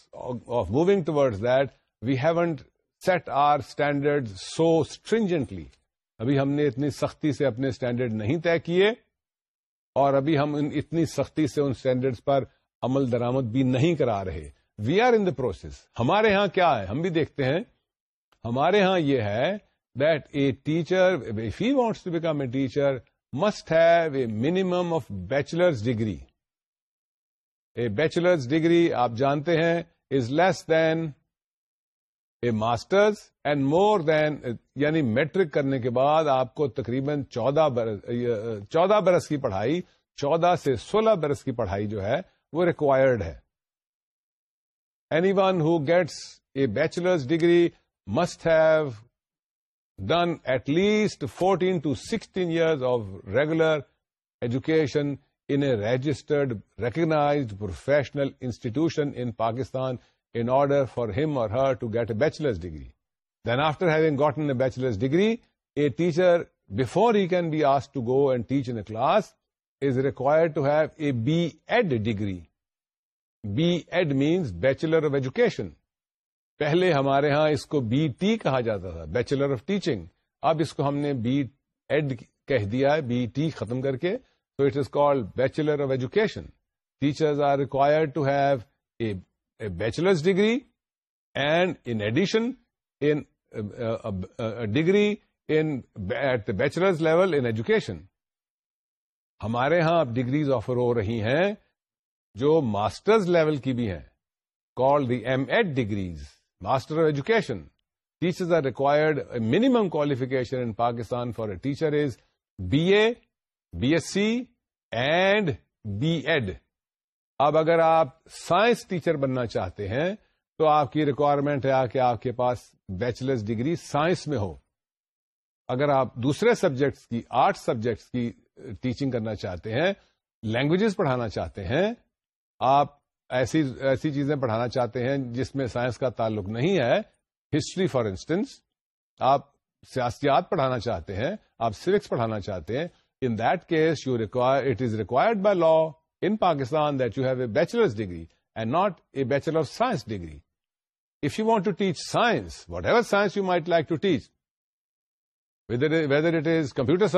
of moving toward that we haven't set our standard so stringently ابھی ہم نے اتنی سختی سے اپنے اسٹینڈرڈ نہیں طے کیے اور ابھی ہم اتنی سختی سے ان اسٹینڈرڈس پر عمل درامد بھی نہیں کرا رہے we are in the process ہمارے ہاں کیا ہے ہم بھی دیکھتے ہیں ہمارے ہاں یہ ہے that a teacher if he wants to become a teacher must have a minimum of bachelor's degree a bachelor's degree آپ جانتے ہیں is less than a master's and more than یعنی میٹرک کرنے کے بعد آپ کو تقریباً چودہ برس چودہ برس کی پڑھائی چودہ سے سولہ برس کی پڑھائی جو ہے وہ ریکوائرڈ ہے anyone who gets a bachelor's degree must have done at least fourteen to sixteen years of regular education in a registered recognized professional institution in Pakistan in order for him or her to get a bachelor's degree. Then after having gotten a bachelor's degree, a teacher, before he can be asked to go and teach in a class, is required to have a B.Ed degree. B.Ed means Bachelor of Education. پہلے ہمارے ہاں اس کو بی ٹی کہا جاتا تھا بیچلر آف ٹیچنگ اب اس کو ہم نے بی ایڈ کہہ دیا ہے بی ٹی ختم کر کے تو it is called bachelor of education teachers are required to have a bachelor's degree and education degree and bachelor's level education ہمارے یہاں اب ڈگریز آفر ہو رہی ہیں جو ماسٹرز لیول کی بھی ہیں call the M Ed degrees master of education teachers are required minimum qualification in Pakistan for a teacher is B A B S C and B Ed اب اگر آپ سائنس ٹیچر بننا چاہتے ہیں تو آپ کی ریکوائرمنٹ ہے کہ آپ کے پاس بیچلرس ڈگری سائنس میں ہو اگر آپ دوسرے سبجیکٹس کی آرٹ سبجیکٹس کی ٹیچنگ کرنا چاہتے ہیں لینگویجز پڑھانا چاہتے ہیں آپ ایسی ایسی چیزیں پڑھانا چاہتے ہیں جس میں سائنس کا تعلق نہیں ہے ہسٹری فار انسٹنس آپ سیاستیات پڑھانا چاہتے ہیں آپ سوکس پڑھانا چاہتے ہیں in that case you require it is required by law Pakistan that you have a bachelor degree and not a bachelor of science degree if you want to teach science whatever computer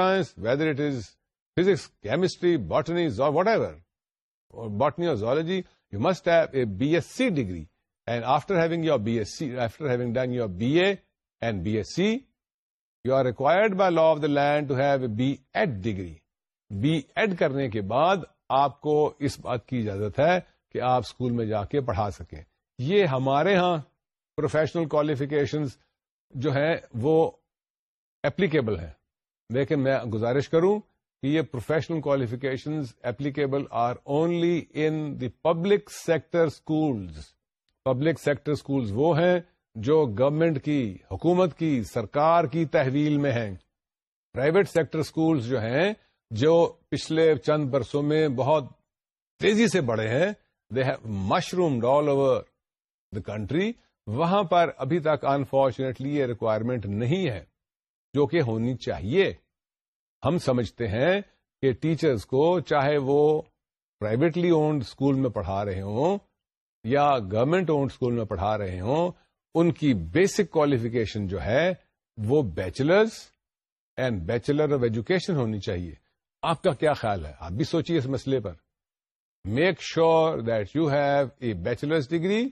whatever botany of زیادہ you must have a B S C degree and after your B S C after B A and B S C you are required by law of the land to have B Ed degree B Ed کرنے کے بعد آپ کو اس بات کی اجازت ہے کہ آپ اسکول میں جا کے پڑھا سکیں یہ ہمارے ہاں پروفیشنل کوالیفکیشنز جو ہیں وہ اپلیکیبل ہیں لیکن میں گزارش کروں کہ یہ professional qualifications applicable are only in the public sector schools public sector schools وہ ہیں جو گورنمنٹ کی حکومت کی سرکار کی تحویل میں ہیں پرائیویٹ سیکٹر اسکولز جو ہیں جو پچھلے چند برسوں میں بہت تیزی سے بڑے ہیں they have mushroom all over the country وہاں پر ابھی تک انفارچونیٹلی یہ ریکوائرمنٹ نہیں ہے جو کہ ہونی چاہیے ہم سمجھتے ہیں کہ ٹیچرز کو چاہے وہ پرائیویٹلی اونڈ اسکول میں پڑھا رہے ہوں یا گورمنٹ اونڈ اسکول میں پڑھا رہے ہوں ان کی بیسک کوالیفیکیشن جو ہے وہ bachelor's and bachelor of education ہونی چاہیے آپ کا کیا خیال ہے آپ بھی سوچیے اس مسئلے پر make sure that you have a bachelor's degree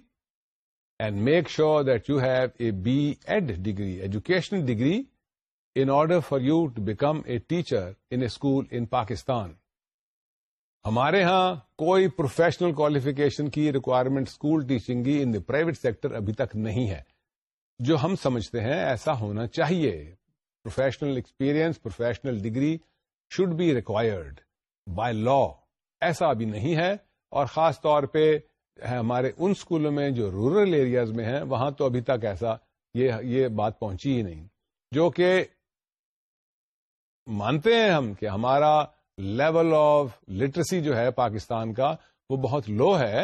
and make sure that you have a B Ed degree educational degree in order for you to become a teacher in a school in Pakistan ہمارے ہاں کوئی پروفیشنل کوالیفکیشن کی ریکوائرمنٹ اسکول ٹیچنگ کی ان دا پرائیویٹ سیکٹر ابھی تک نہیں ہے جو ہم سمجھتے ہیں ایسا ہونا چاہیے professional experience professional degree by be ایسا بھی نہیں ہے اور خاص طور پہ ہمارے ان اسکولوں میں جو رورل ایریاز میں ہیں وہاں تو ابھی تک ایسا یہ یہ بات پہنچی ہی نہیں جو کہ مانتے ہیں ہم کہ ہمارا لیول آف لٹریسی جو ہے پاکستان کا وہ بہت لو ہے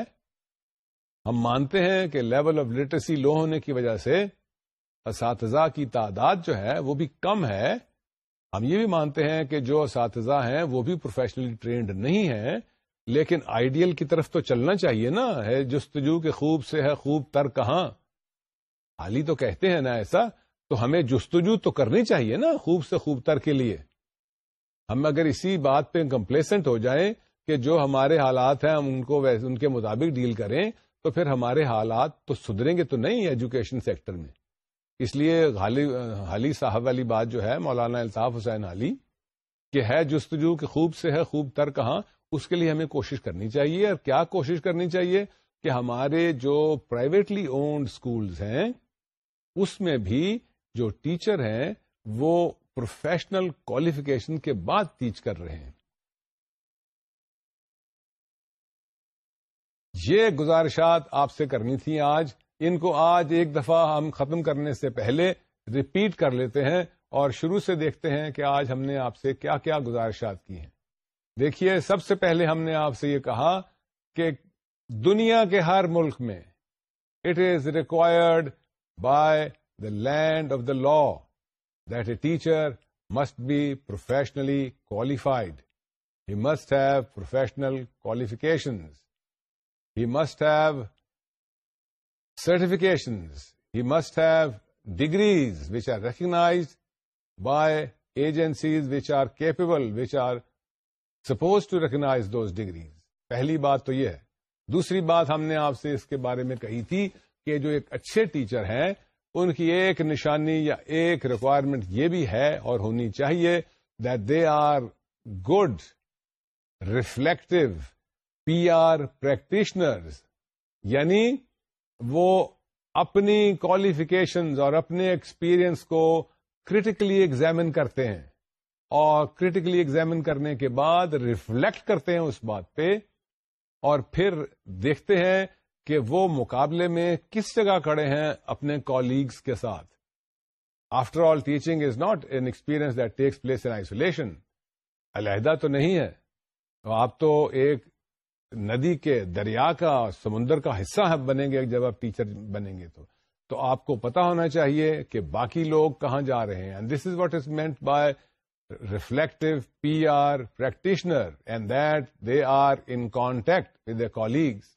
ہم مانتے ہیں کہ لیول آف لٹریسی لو ہونے کی وجہ سے اساتذہ کی تعداد جو ہے وہ بھی کم ہے ہم یہ بھی مانتے ہیں کہ جو اساتذہ ہیں وہ بھی پروفیشنلی ٹرینڈ نہیں ہیں لیکن آئیڈیل کی طرف تو چلنا چاہیے نا ہے جستجو کے خوب سے ہے خوب تر کہاں حالی تو کہتے ہیں نا ایسا تو ہمیں جستجو تو کرنی چاہیے نا خوب سے خوب تر کے لیے ہم اگر اسی بات پہ کمپلیسنٹ ہو جائیں کہ جو ہمارے حالات ہیں ہم ان کو ان کے مطابق ڈیل کریں تو پھر ہمارے حالات تو سدریں گے تو نہیں ایجوکیشن سیکٹر میں اس لیے حالی صاحب والی بات جو ہے مولانا الطاف حسین علی کہ ہے جستجو کہ خوب سے ہے خوب تر کہاں اس کے لیے ہمیں کوشش کرنی چاہیے اور کیا کوشش کرنی چاہیے کہ ہمارے جو پرائیویٹلی اونڈ سکولز ہیں اس میں بھی جو ٹیچر ہیں وہ پروفیشنل کوالیفکیشن کے بعد ٹیچ کر رہے ہیں یہ گزارشات آپ سے کرنی تھی آج ان کو آج ایک دفعہ ہم ختم کرنے سے پہلے ریپیٹ کر لیتے ہیں اور شروع سے دیکھتے ہیں کہ آج ہم نے آپ سے کیا کیا گزارشات کی ہیں دیکھیے سب سے پہلے ہم نے آپ سے یہ کہا کہ دنیا کے ہر ملک میں it is required by the land of the law that a teacher must be professionally qualified he must have professional qualifications he must have certifications. He must have degrees which are recognized by agencies which are capable which are suppose to recognize those degrees پہلی بات تو یہ ہے دوسری بات ہم نے آپ سے اس کے بارے میں کہی تھی کہ جو ایک اچھے ٹیچر ہیں ان کی ایک نشانی یا ایک ریکوائرمنٹ یہ بھی ہے اور ہونی چاہیے that they are good reflective P R practitioners یعنی وہ اپنی کوالیفیکیشنز اور اپنے ایکسپیرئنس کو کریٹیکلی ایگزامن کرتے ہیں اور کریٹیکلی ایگزامن کرنے کے بعد ریفلیکٹ کرتے ہیں اس بات پہ اور پھر دیکھتے ہیں کہ وہ مقابلے میں کس جگہ کھڑے ہیں اپنے کولیگس کے ساتھ after all teaching is not an experience that takes place in isolation علیحدہ تو نہیں ہے آپ تو ایک ندی کے دریا کا سمندر کا حصہ بنیں گے جب آپ ٹیچر بنیں گے تو تو آپ کو پتا ہونا چاہیے کہ باقی لوگ کہاں جا رہے ہیں and this is what is meant by reflective P R practitioner and that they are in contact with a colleagues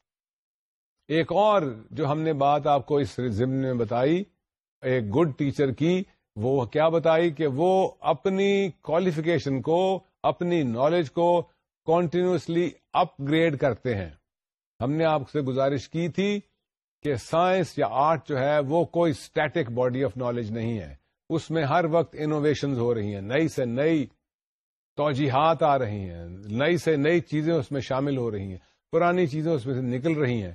ایک اور جو ہم نے بات آپ کو اس ضمن میں بتائی ایک گڈ ٹیچر کی وہ کیا بتائی کہ وہ اپنی کوالیفکیشن کو اپنی نالج کو کانٹینیوسلی اپ گریڈ کرتے ہیں ہم نے آپ سے گزارش کی تھی کہ سائنس یا آرٹ جو ہے وہ کوئی اسٹیٹک باڈی آف نالج نہیں ہے اس میں ہر وقت انوویشنز ہو رہی ہیں نئی سے نئی توجیحات آ رہی ہیں نئی سے نئی چیزیں اس میں شامل ہو رہی ہیں پرانی چیزیں اس میں سے نکل رہی ہیں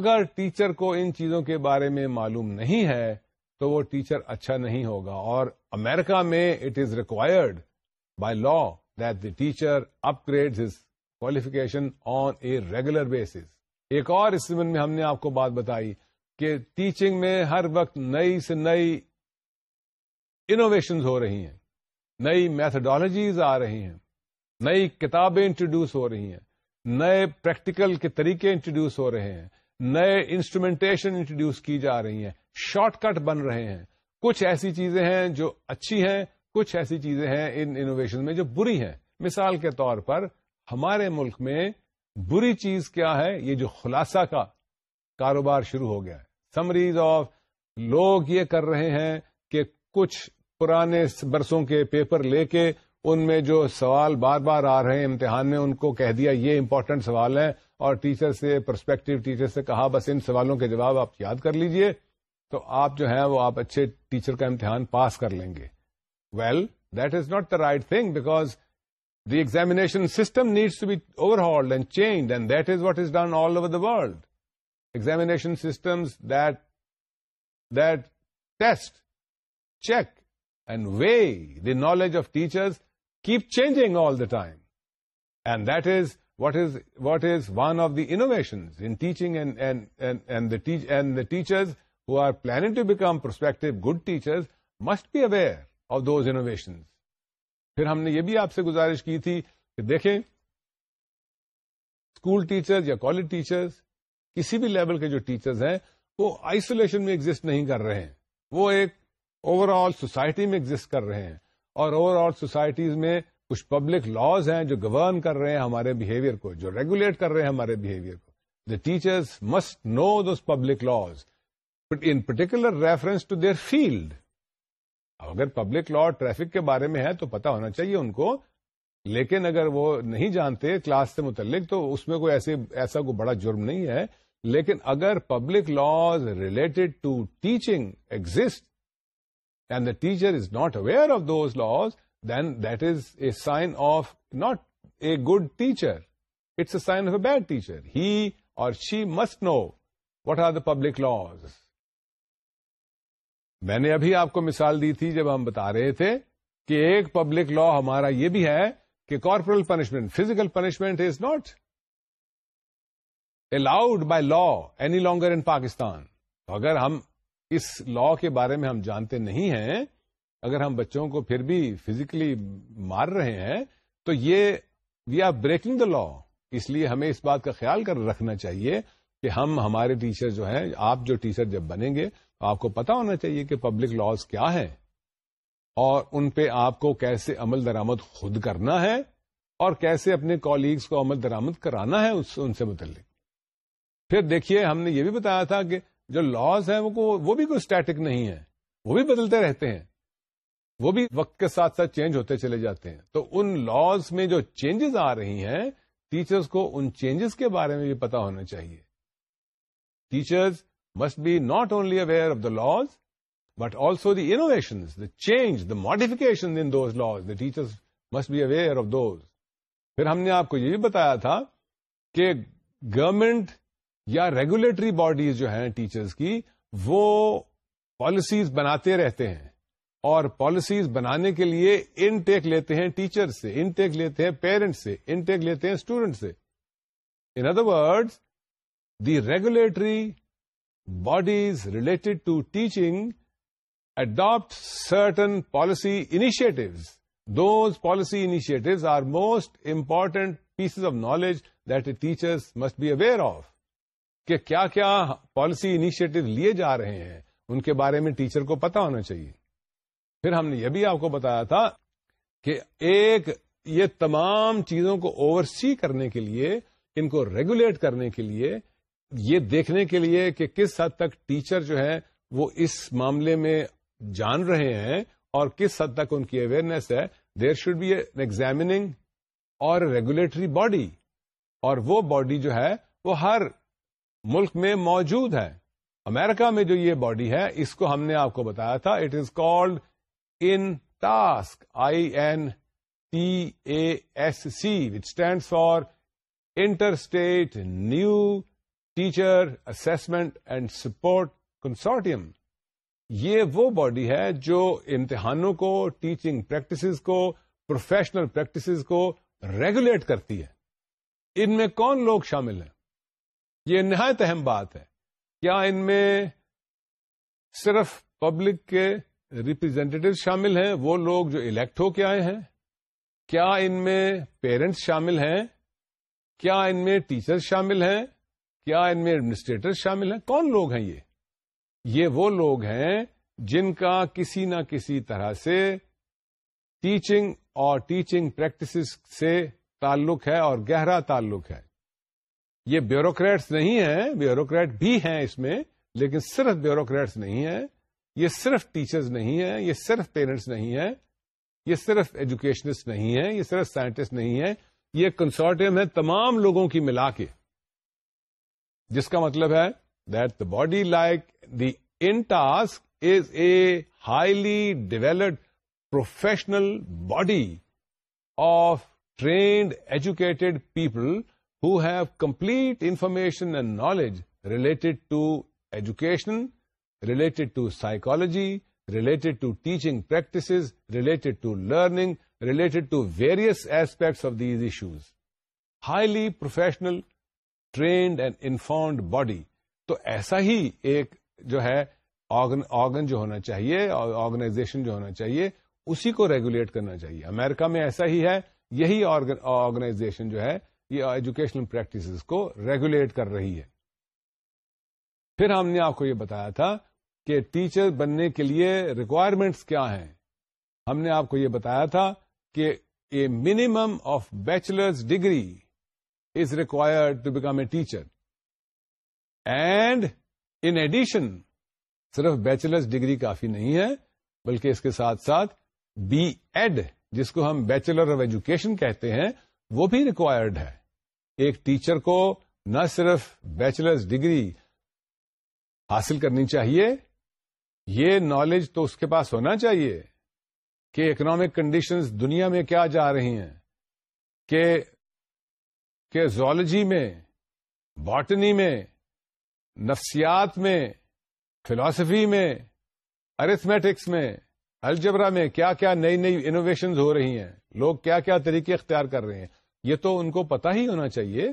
اگر ٹیچر کو ان چیزوں کے بارے میں معلوم نہیں ہے تو وہ ٹیچر اچھا نہیں ہوگا اور امریکہ میں it is required by law teacher upgrade his qualification on a regular basis ایک اور اس میں ہم نے آپ کو بات بتائی کہ ٹیچنگ میں ہر وقت نئی سے نئی انوویشنز ہو رہی ہیں نئی میتھڈالوجیز آ رہی ہیں نئی کتابیں انٹروڈیوس ہو رہی ہیں نئے پریکٹیکل کے طریقے انٹروڈیوس ہو رہے ہیں نئے انسٹرومینٹیشن انٹروڈیوس کی جا رہی ہیں شارٹ کٹ بن رہے ہیں کچھ ایسی چیزیں ہیں جو اچھی ہیں کچھ ایسی چیزیں ہیں ان انوویشن میں جو بری ہیں مثال کے طور پر ہمارے ملک میں بری چیز کیا ہے یہ جو خلاصہ کا کاروبار شروع ہو گیا ہے سمریز آف لوگ یہ کر رہے ہیں کہ کچھ پرانے برسوں کے پیپر لے کے ان میں جو سوال بار بار آ رہے ہیں امتحان میں ان کو کہہ دیا یہ امپورٹنٹ سوال ہے اور ٹیچر سے پرسپیکٹو ٹیچر سے کہا بس ان سوالوں کے جواب آپ یاد کر لیجئے تو آپ جو ہے وہ آپ اچھے ٹیچر کا امتحان پاس کر لیں گے Well, that is not the right thing, because the examination system needs to be overhauled and changed, and that is what is done all over the world. Examination systems that test, check, and weigh the knowledge of teachers keep changing all the time. And that is what is one of the innovations in teaching, and the teachers who are planning to become prospective good teachers must be aware of those innovation پھر ہم نے یہ بھی آپ سے گزارش کی تھی کہ دیکھیں اسکول ٹیچر یا کالج ٹیچر کسی بھی لیول کے جو ٹیچر ہیں وہ آئسولیشن میں ایگزٹ نہیں کر رہے ہیں وہ ایک اوور آل سوسائٹی میں ایگزٹ کر رہے ہیں اور اوور آل سوسائٹیز میں کچھ پبلک لاز ہیں جو گورن کر رہے ہیں ہمارے بہیویئر کو جو ریگولیٹ کر رہے ہیں ہمارے بہیویئر کو the teachers must know those public laws in particular reference to their field اگر پبلک لا ٹریفک کے بارے میں ہے تو پتا ہونا چاہیے ان کو لیکن اگر وہ نہیں جانتے کلاس سے متعلق تو اس میں کوئی ایسے ایسا کوئی بڑا جرم نہیں ہے لیکن اگر public laws related to teaching exist and the teacher is not aware of those laws then that is a sign of not a good teacher it's a sign of a bad teacher he اور she must know what are the public laws میں نے ابھی آپ کو مثال دی تھی جب ہم بتا رہے تھے کہ ایک پبلک لا ہمارا یہ بھی ہے کہ corporal punishment physical punishment is not allowed by law any longer in Pakistan اگر ہم اس لا کے بارے میں ہم جانتے نہیں ہیں اگر ہم بچوں کو پھر بھی فزیکلی مار رہے ہیں تو یہ we are breaking the law اس لیے ہمیں اس بات کا خیال کر رکھنا چاہیے کہ ہم ہمارے ٹیچر جو ہیں آپ جو ٹیچر جب بنیں گے آپ کو پتا ہونا چاہیے کہ پبلک لاز کیا ہے اور ان پہ آپ کو کیسے عمل درامد خود کرنا ہے اور کیسے اپنے کالیگس کو عمل درامد کرانا ہے ان سے متعلق پھر دیکھیے ہم نے یہ بھی بتایا تھا کہ جو لاس ہے وہ وہ بھی کوئی اسٹیٹک نہیں ہے وہ بھی بدلتے رہتے ہیں وہ بھی وقت کے ساتھ ساتھ چینج ہوتے چلے جاتے ہیں تو ان لاز میں جو چینجز آ رہی ہیں ٹیچرس کو ان چینجز کے بارے میں بھی پتا ہونا چاہیے teachers must be not only aware of the laws but also the innovation the change the modification teacher must be aware of those پھر ہم نے آپ کو یہ بھی بتایا تھا کہ گورنمنٹ یا ریگولیٹری باڈیز جو ہیں ٹیچرز کی وہ پالیسیز بناتے رہتے ہیں اور پالیسیز بنانے کے لیے ان ٹیک لیتے ہیں ٹیچر سے انٹیک لیتے ہیں پیرنٹ سے ان ٹیک لیتے ہیں اسٹوڈنٹ سے in other word the regulatory bodies related to teaching adopt certain policy initiatives. Those policy initiatives are most important pieces of knowledge that the teachers must be aware of. کہ کیا کیا پالیسی انیشیٹو لیے جا رہے ہیں ان کے بارے میں ٹیچر کو پتا ہونا چاہیے پھر ہم نے یہ بھی آپ کو بتایا تھا کہ ایک یہ تمام چیزوں کو اوور سی کرنے کے لیے ان کو ریگولیٹ کرنے کے لیے یہ دیکھنے کے لیے کہ کس حد تک ٹیچر جو ہیں وہ اس معاملے میں جان رہے ہیں اور کس حد تک ان کی اویئرنیس ہے دیر شوڈ بی ایگزامنگ اور ریگولیٹری باڈی اور وہ باڈی جو ہے وہ ہر ملک میں موجود ہے امیرکا میں جو یہ باڈی ہے اس کو ہم نے آپ کو بتایا تھا it is called INTASC I N T A S C which stand for inter state new teacher assessment and support consortium یہ وہ باڈی ہے جو امتحانوں کو ٹیچنگ پریکٹسز کو پروفیشنل پریکٹسز کو ریگولیٹ کرتی ہے ان میں کون لوگ شامل ہیں یہ نہایت اہم بات ہے کیا ان میں صرف پبلک کے ریپرزینٹیو شامل ہیں وہ لوگ جو الیکٹ ہو کے آئے ہیں کیا ان میں پیرنٹس شامل ہیں کیا ان میں ٹیچر شامل ہیں کیا ان میں ایڈمنسٹریٹر شامل ہیں کون لوگ ہیں یہ یہ وہ لوگ ہیں جن کا کسی نہ کسی طرح سے ٹیچنگ اور ٹیچنگ پریکٹس سے تعلق ہے اور گہرا تعلق ہے یہ بیوروکریٹس نہیں ہیں بیوروکریٹ بھی ہیں اس میں لیکن صرف بیوروکریٹس نہیں ہیں یہ صرف ٹیچرز نہیں ہیں یہ صرف پیرنٹس نہیں ہیں یہ صرف ایجوکیشنسٹ نہیں ہیں یہ صرف سائنٹسٹ نہیں ہیں یہ کنسورٹیم ہے تمام لوگوں کی ملا کے جس کا مطلب ہے that the body like the INTASC is a highly developed professional body of trained educated people who have complete information and knowledge related to education related to psychology related to teaching practices related to learning related to various aspects of these issues highly professional trained and informed body تو ایسا ہی ایک جو ہے آرگن جو ہونا چاہیے اور آرگنائزیشن جو ہونا چاہیے اسی کو ریگولیٹ کرنا چاہیے امیرکا میں ایسا ہی ہے یہی آرگنائزیشن جو ہے یہ ایجوکیشنل پریکٹس کو ریگولیٹ کر رہی ہے پھر ہم نے آپ کو یہ بتایا تھا کہ ٹیچر بننے کے لیے ریکوائرمنٹس کیا ہیں ہم نے آپ کو یہ بتایا تھا کہ a minimum of bachelor's degree to to become a teacher and addition صرف بیچلر ڈگری کافی نہیں ہے بلکہ اس کے ساتھ ساتھ بی ایڈ جس کو ہم بیچلر آف ایجوکیشن کہتے ہیں وہ بھی ریکوائرڈ ہے ایک ٹیچر کو نہ صرف بیچلرس ڈگری حاصل کرنی چاہیے یہ نالج تو اس کے پاس ہونا چاہیے کہ اکنامک کنڈیشنز دنیا میں کیا جا رہی ہیں کہ کہ زولوجی میں باٹنی میں نفسیات میں فلاسفی میں ارتھمیٹکس میں الجبرا میں کیا کیا نئی نئی انوویشنز ہو رہی ہیں لوگ کیا کیا طریقے اختیار کر رہے ہیں یہ تو ان کو پتا ہی ہونا چاہیے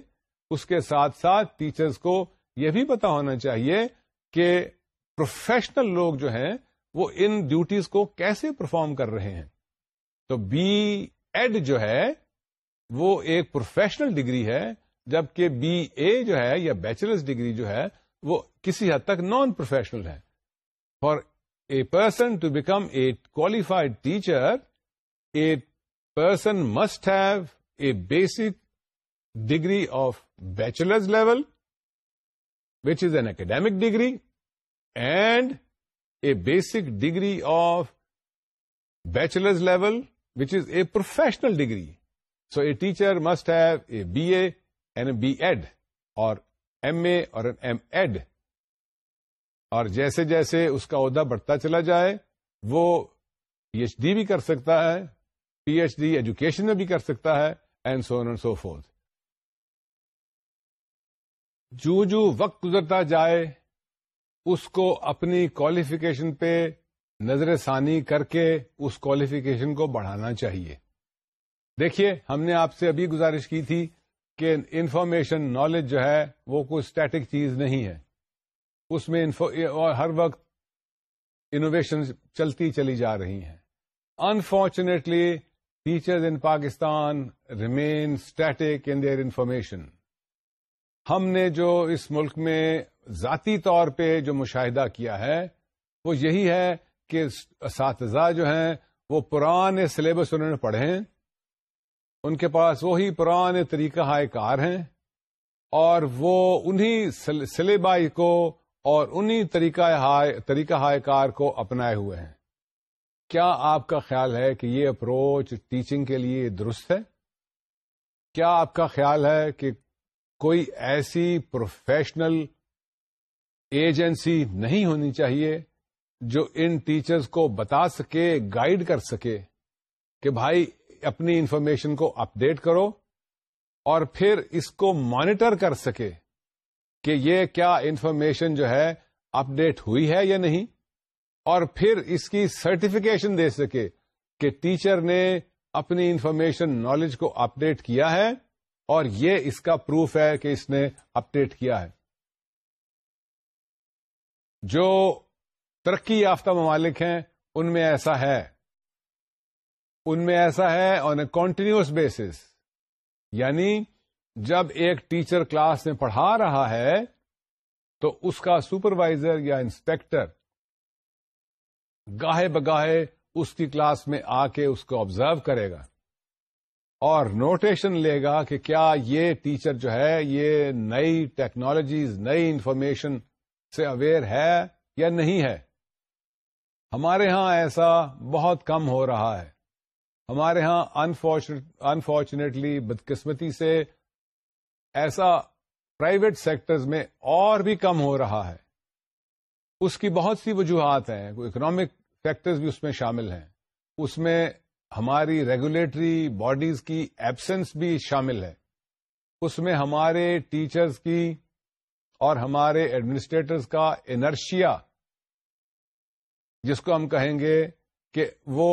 اس کے ساتھ ساتھ ٹیچرز کو یہ بھی پتا ہونا چاہیے کہ پروفیشنل لوگ جو ہیں وہ ان ڈیوٹیز کو کیسے پرفارم کر رہے ہیں تو بی ایڈ جو ہے وہ ایک پروفیشنل ڈگری ہے جبکہ بی اے جو ہے یا بیچلرس ڈگری جو ہے وہ کسی حد تک نان پروفیشنل ہے for a person to become a qualified teacher a person must have a basic degree of bachelor's level which is an academic degree and a basic degree of bachelor's level which is a professional degree so a teacher must have a B A B Ed اور ایم اے اور جیسے جیسے اس کا عہدہ بڑھتا چلا جائے وہ پی ایچ ڈی بھی کر سکتا ہے پی ایچ ڈی ایجوکیشن میں بھی کر سکتا ہے اینڈ اینڈ سو جو جو وقت گزرتا جائے اس کو اپنی کوالیفکیشن پہ نظر ثانی کر کے اس کوالیفکیشن کو بڑھانا چاہیے دیکھیے ہم نے آپ سے ابھی گزارش کی تھی کہ انفارمیشن نالج جو ہے وہ کوئی اسٹیٹک چیز نہیں ہے اس میں اور ہر وقت انوویشن چلتی چلی جا رہی ہیں unfortunately teacher in Pakistan remain static in their information ہم نے جو اس ملک میں ذاتی طور پہ جو مشاہدہ کیا ہے وہ یہی ہے کہ اساتذہ جو ہیں وہ پرانے سلیبس انہوں نے پڑھے ہیں ان کے پاس وہی پرانے طریقہ ہائے کار ہیں اور وہ سلے بائی کو اور انہی طریقہ ہائے طریقہ ہائے کار کو اپنائے ہوئے ہیں کیا آپ کا خیال ہے کہ یہ اپروچ ٹیچنگ کے لیے درست ہے کیا آپ کا خیال ہے کہ کوئی ایسی پروفیشنل ایجنسی نہیں ہونی چاہیے جو ان ٹیچرز کو بتا سکے گائیڈ کر سکے کہ بھائی اپنی انفارمیشن کو اپڈیٹ کرو اور پھر اس کو مانیٹر کر سکے کہ یہ کیا انفارمیشن جو ہے اپڈیٹ ہوئی ہے یا نہیں اور پھر اس کی سرٹیفکیشن دے سکے کہ ٹیچر نے اپنی انفارمیشن نالج کو اپڈیٹ کیا ہے اور یہ اس کا پروف ہے کہ اس نے اپڈیٹ کیا ہے جو ترقی یافتہ ممالک ہیں ان میں ایسا ہے ان میں ایسا ہے آن اے کنٹینیوس بیسس یعنی جب ایک ٹیچر کلاس میں پڑھا رہا ہے تو اس کا سپروائزر یا انسپیکٹر گاہے بگاہے اس کی کلاس میں آ کے اس کو آبزرو کرے گا اور نوٹیشن لے گا کہ کیا یہ ٹیچر جو ہے یہ نئی ٹیکنالوجیز نئی انفارمیشن سے اویئر ہے یا نہیں ہے ہمارے ہاں ایسا بہت کم ہو رہا ہے ہمارے ہاں انفارچونیٹلی بدقسمتی سے ایسا پرائیویٹ سیکٹرز میں اور بھی کم ہو رہا ہے اس کی بہت سی وجوہات ہیں اکنامک فیکٹرز بھی اس میں شامل ہیں اس میں ہماری ریگولیٹری باڈیز کی ایبسنس بھی شامل ہے اس میں ہمارے ٹیچرز کی اور ہمارے ایڈمنسٹریٹرز کا انرشیا جس کو ہم کہیں گے کہ وہ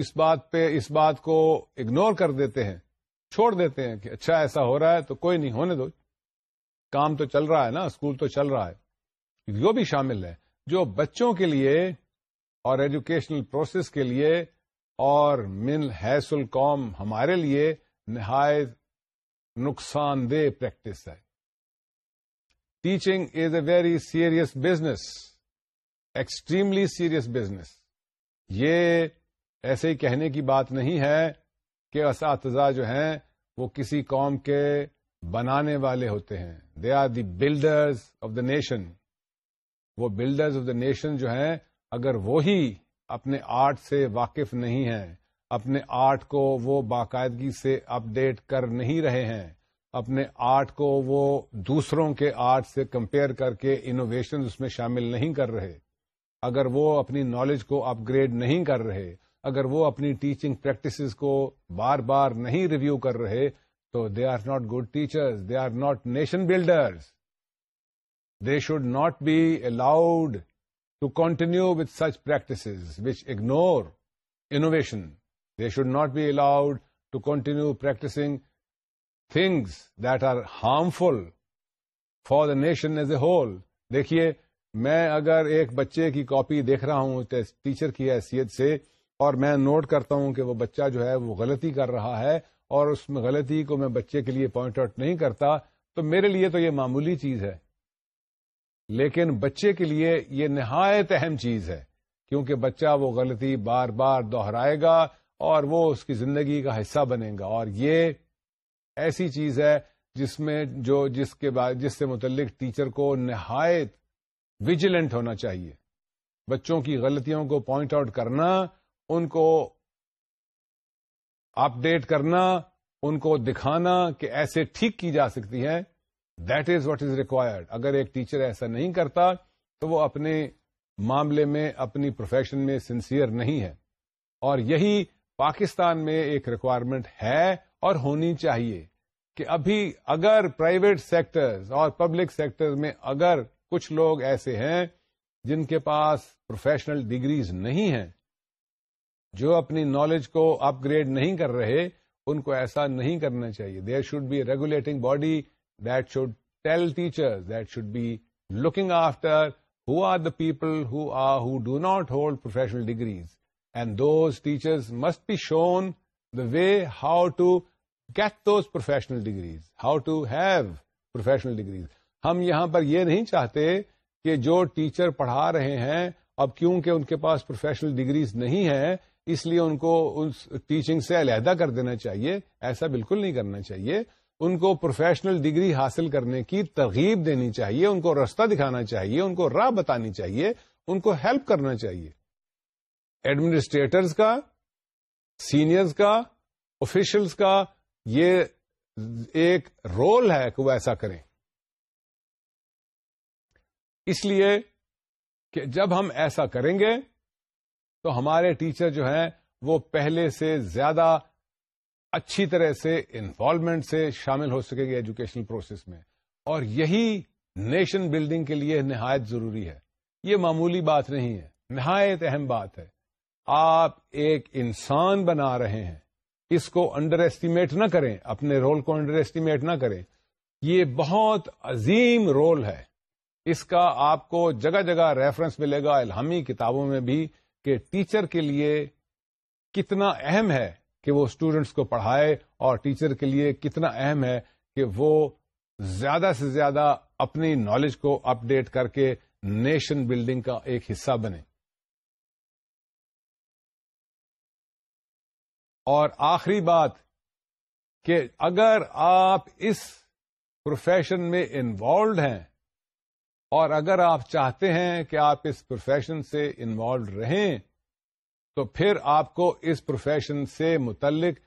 اس بات پہ اس بات کو اگنور کر دیتے ہیں چھوڑ دیتے ہیں کہ اچھا ایسا ہو رہا ہے تو کوئی نہیں ہونے دو کام تو چل رہا ہے نا اسکول تو چل رہا ہے وہ بھی شامل ہے جو بچوں کے لیے اور ایجوکیشنل پروسیس کے لیے اور من حیث القوم ہمارے لیے نہایت نقصان دہ پریکٹس ہے teaching is a very serious business extremely serious business یہ ایسے ہی کہنے کی بات نہیں ہے کہ اساتذہ جو ہیں وہ کسی قوم کے بنانے والے ہوتے ہیں they are the builders of the nation وہ بلڈرز آف دا نیشن جو ہیں اگر وہی وہ اپنے آرٹ سے واقف نہیں ہیں اپنے آرٹ کو وہ باقاعدگی سے اپ ڈیٹ کر نہیں رہے ہیں اپنے آرٹ کو وہ دوسروں کے آرٹ سے کمپیئر کر کے انوویشن اس میں شامل نہیں کر رہے اگر وہ اپنی نالج کو اپ گریڈ نہیں کر رہے اگر وہ اپنی ٹیچنگ پریکٹسز کو بار بار نہیں ریویو کر رہے تو they are not good teachers they are not nation builders they should not be allowed to continue with such practices which ignore innovation they should not be allowed to continue practicing things that are harmful for the nation as a whole دیکھیے میں اگر ایک بچے کی کاپی دیکھ رہا ہوں ٹیچر کی حیثیت سے اور میں نوٹ کرتا ہوں کہ وہ بچہ جو ہے وہ غلطی کر رہا ہے اور اس میں غلطی کو میں بچے کے لیے پوائنٹ آؤٹ نہیں کرتا تو میرے لیے تو یہ معمولی چیز ہے لیکن بچے کے لیے یہ نہایت اہم چیز ہے کیونکہ بچہ وہ غلطی بار بار دوہرائے گا اور وہ اس کی زندگی کا حصہ بنے گا اور یہ ایسی چیز ہے جس میں جو جس کے جس سے متعلق ٹیچر کو نہایت ویجیلنٹ ہونا چاہیے بچوں کی غلطیوں کو پوائنٹ آؤٹ کرنا ان کو اپ ڈیٹ کرنا ان کو دکھانا کہ ایسے ٹھیک کی جا سکتی ہے that is what is required اگر ایک ٹیچر ایسا نہیں کرتا تو وہ اپنے معاملے میں اپنی پروفیشن میں سنسیئر نہیں ہے اور یہی پاکستان میں ایک ریکوائرمنٹ ہے اور ہونی چاہیے کہ ابھی اگر پرائیویٹ سیکٹرز اور پبلک سیکٹر میں اگر کچھ لوگ ایسے ہیں جن کے پاس پروفیشنل ڈگریز نہیں ہیں جو اپنی نالج کو اپ گریڈ نہیں کر رہے ان کو ایسا نہیں کرنا چاہیے there should be regulating body that should tell teacher that should be looking after who are the people who are who do not hold professional degrees and those teachers must be shown the way how to get those professional degrees how to have professional degrees ہم یہاں پر یہ نہیں چاہتے کہ جو ٹیچر پڑھا رہے ہیں اب کیونکہ ان کے پاس پروفیشنل ڈگریز نہیں ہے اس لیے ان کو اس ٹیچنگ سے علیحدہ کر دینا چاہیے ایسا بالکل نہیں کرنا چاہیے ان کو پروفیشنل ڈگری حاصل کرنے کی ترغیب دینی چاہیے ان کو رستہ دکھانا چاہیے ان کو راہ بتانی چاہیے ان کو ہیلپ کرنا چاہیے ایڈمنسٹریٹرز کا سینئرز کا آفیشلس کا یہ ایک رول ہے کہ وہ ایسا کریں اس لیے کہ جب ہم ایسا کریں گے تو ہمارے ٹیچر جو ہیں وہ پہلے سے زیادہ اچھی طرح سے انوالومنٹ سے شامل ہو سکے گے ایجوکیشنل پروسیس میں اور یہی نیشن بلڈنگ کے لیے نہایت ضروری ہے یہ معمولی بات نہیں ہے نہایت اہم بات ہے آپ ایک انسان بنا رہے ہیں اس کو انڈر ایسٹیمیٹ نہ کریں اپنے رول کو انڈر ایسٹیمیٹ نہ کریں یہ بہت عظیم رول ہے اس کا آپ کو جگہ جگہ ریفرنس ملے گا الہامی کتابوں میں بھی کہ ٹیچر کے لیے کتنا اہم ہے کہ وہ اسٹوڈینٹس کو پڑھائے اور ٹیچر کے لیے کتنا اہم ہے کہ وہ زیادہ سے زیادہ اپنی نالج کو اپ ڈیٹ کر کے نیشن بلڈنگ کا ایک حصہ بنے اور آخری بات کہ اگر آپ اس پروفیشن میں انوالوڈ ہیں اور اگر آپ چاہتے ہیں کہ آپ اس پروفیشن سے انوالوڈ رہیں تو پھر آپ کو اس پروفیشن سے متعلق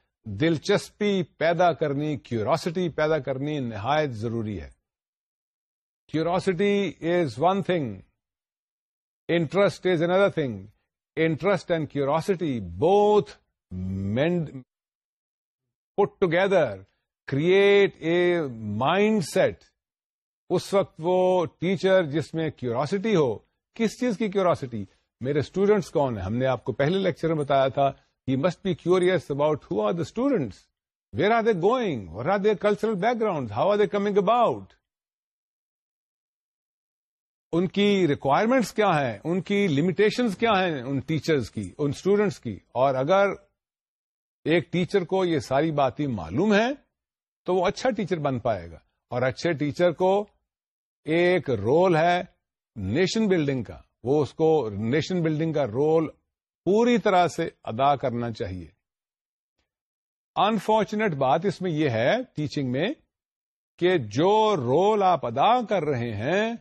دلچسپی پیدا کرنی کیوروسٹی پیدا کرنی نہایت ضروری ہے curiosity is one thing interest is another thing interest and curiosity both mend put together create a mindset اس وقت وہ ٹیچر جس میں کیوراسٹی ہو کس چیز کی کیوراسٹی میرے اسٹوڈینٹس کون ہیں ہم نے آپ کو پہلے لیکچر میں بتایا تھا he must be curious about who are the students where are they going where are they cultural background how are they coming about ان کی ریکوائرمنٹس کیا ہیں ان کی لمیٹیشنس کیا ہیں ان ٹیچرس کی ان اسٹوڈینٹس کی اور اگر ایک ٹیچر کو یہ ساری باتیں معلوم ہے تو وہ اچھا ٹیچر بن پائے گا اور اچھے ٹیچر کو ایک رول ہے نیشن بلڈنگ کا وہ اس کو نیشن بلڈنگ کا رول پوری طرح سے ادا کرنا چاہیے انفارچونیٹ بات اس میں یہ ہے ٹیچنگ میں کہ جو رول آپ ادا کر رہے ہیں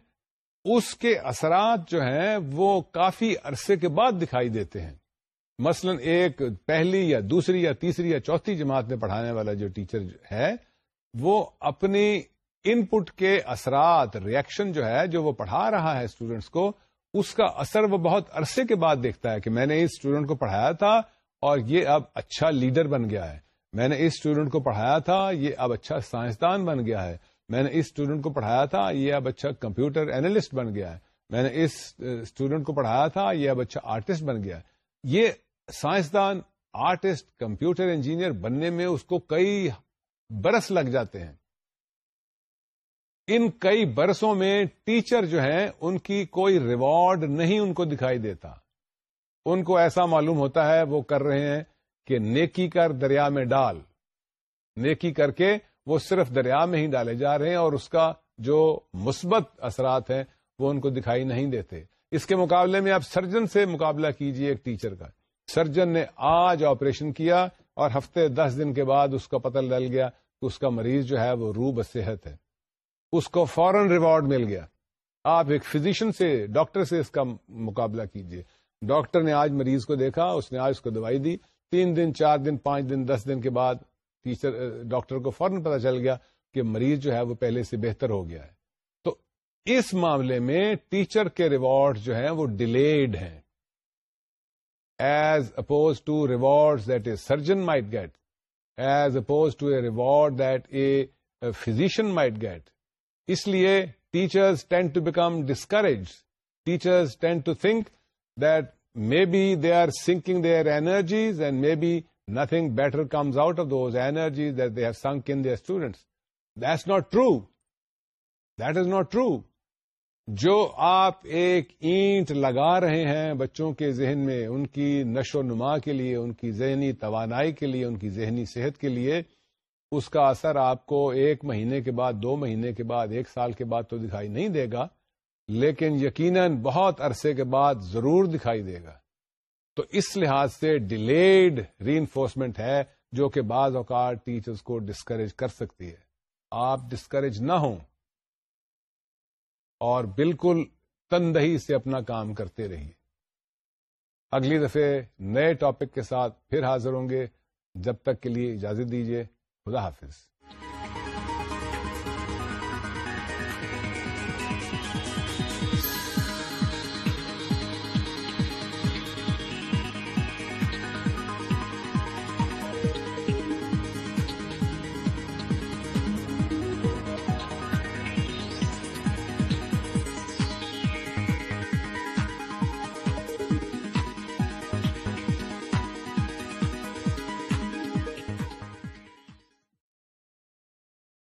اس کے اثرات جو ہیں وہ کافی عرصے کے بعد دکھائی دیتے ہیں مثلا ایک پہلی یا دوسری یا تیسری یا چوتھی جماعت میں پڑھانے والا جو ٹیچر ہے وہ اپنی ان پٹ کے اثرات ریئیکشن جو ہے جو وہ پڑھا رہا ہے اسٹوڈینٹس کو اس کا اثر وہ بہت عرصے کے بعد دیکھتا ہے کہ میں نے اس اسٹوڈینٹ کو پڑھایا تھا اور یہ اب اچھا لیڈر بن گیا ہے میں نے اس اسٹوڈینٹ کو پڑھایا تھا یہ اب اچھا سائنسدان بن گیا ہے میں نے اس اسٹوڈینٹ کو پڑھایا تھا یہ اب اچھا کمپیوٹر اینالسٹ بن گیا ہے میں نے اس اسٹوڈینٹ کو پڑھایا تھا یہ اب اچھا آرٹسٹ بن گیا ہے یہ سائنسدان آرٹسٹ کمپیوٹر انجینئر بننے میں اس کو کئی برس لگ جاتے ہیں ان کئی برسوں میں ٹیچر جو ہے ان کی کوئی ریوارڈ نہیں ان کو دکھائی دیتا ان کو ایسا معلوم ہوتا ہے وہ کر رہے ہیں کہ نیکی کر دریا میں ڈال نیکی کر کے وہ صرف دریا میں ہی ڈالے جا رہے ہیں اور اس کا جو مثبت اثرات ہیں وہ ان کو دکھائی نہیں دیتے اس کے مقابلے میں آپ سرجن سے مقابلہ کیجیے ایک ٹیچر کا سرجن نے آج آپریشن کیا اور ہفتے دس دن کے بعد اس کا پتہ ڈل گیا کہ اس کا مریض جو ہے وہ روب صحت ہے اس کو فورن ریوارڈ مل گیا آپ ایک فزیشن سے ڈاکٹر سے اس کا مقابلہ کیجیے ڈاکٹر نے آج مریض کو دیکھا اس نے آج اس کو دوائی دی تین دن چار دن پانچ دن دس دن کے بعد ٹیچر ڈاکٹر کو فوراً پتا چل گیا کہ مریض جو ہے وہ پہلے سے بہتر ہو گیا ہے تو اس معاملے میں ٹیچر کے ریوارڈ جو ہیں وہ ڈیلیڈ ہیں as opposed to reward that a surgeon might get as opposed to a reward that a physician might get اس لیے teachers tend to become discourage teachers tend to think that maybe they are sinking the energies and maybe nothing better comes out of those energies that they have sink in students that not true that is not true جو آپ ایک اینٹ لگا رہے ہیں بچوں کے ذہن میں ان کی نشو و نما کے لیے ان کی ذہنی توانائی کے لیے ان کی ذہنی صحت کے لیے اس کا اثر آپ کو ایک مہینے کے بعد دو مہینے کے بعد ایک سال کے بعد تو دکھائی نہیں دے گا لیکن یقیناً بہت عرصے کے بعد ضرور دکھائی دے گا تو اس لحاظ سے ڈیلیڈ ری انفورسمنٹ ہے جو کہ بعض اوقات ٹیچرز کو ڈسکریج کر سکتی ہے آپ ڈسکریج نہ ہوں اور بالکل تندہی سے اپنا کام کرتے رہیے اگلی دفعہ نئے ٹاپک کے ساتھ پھر حاضر ہوں گے جب تک کے لیے اجازت دیجیے خدا حافظ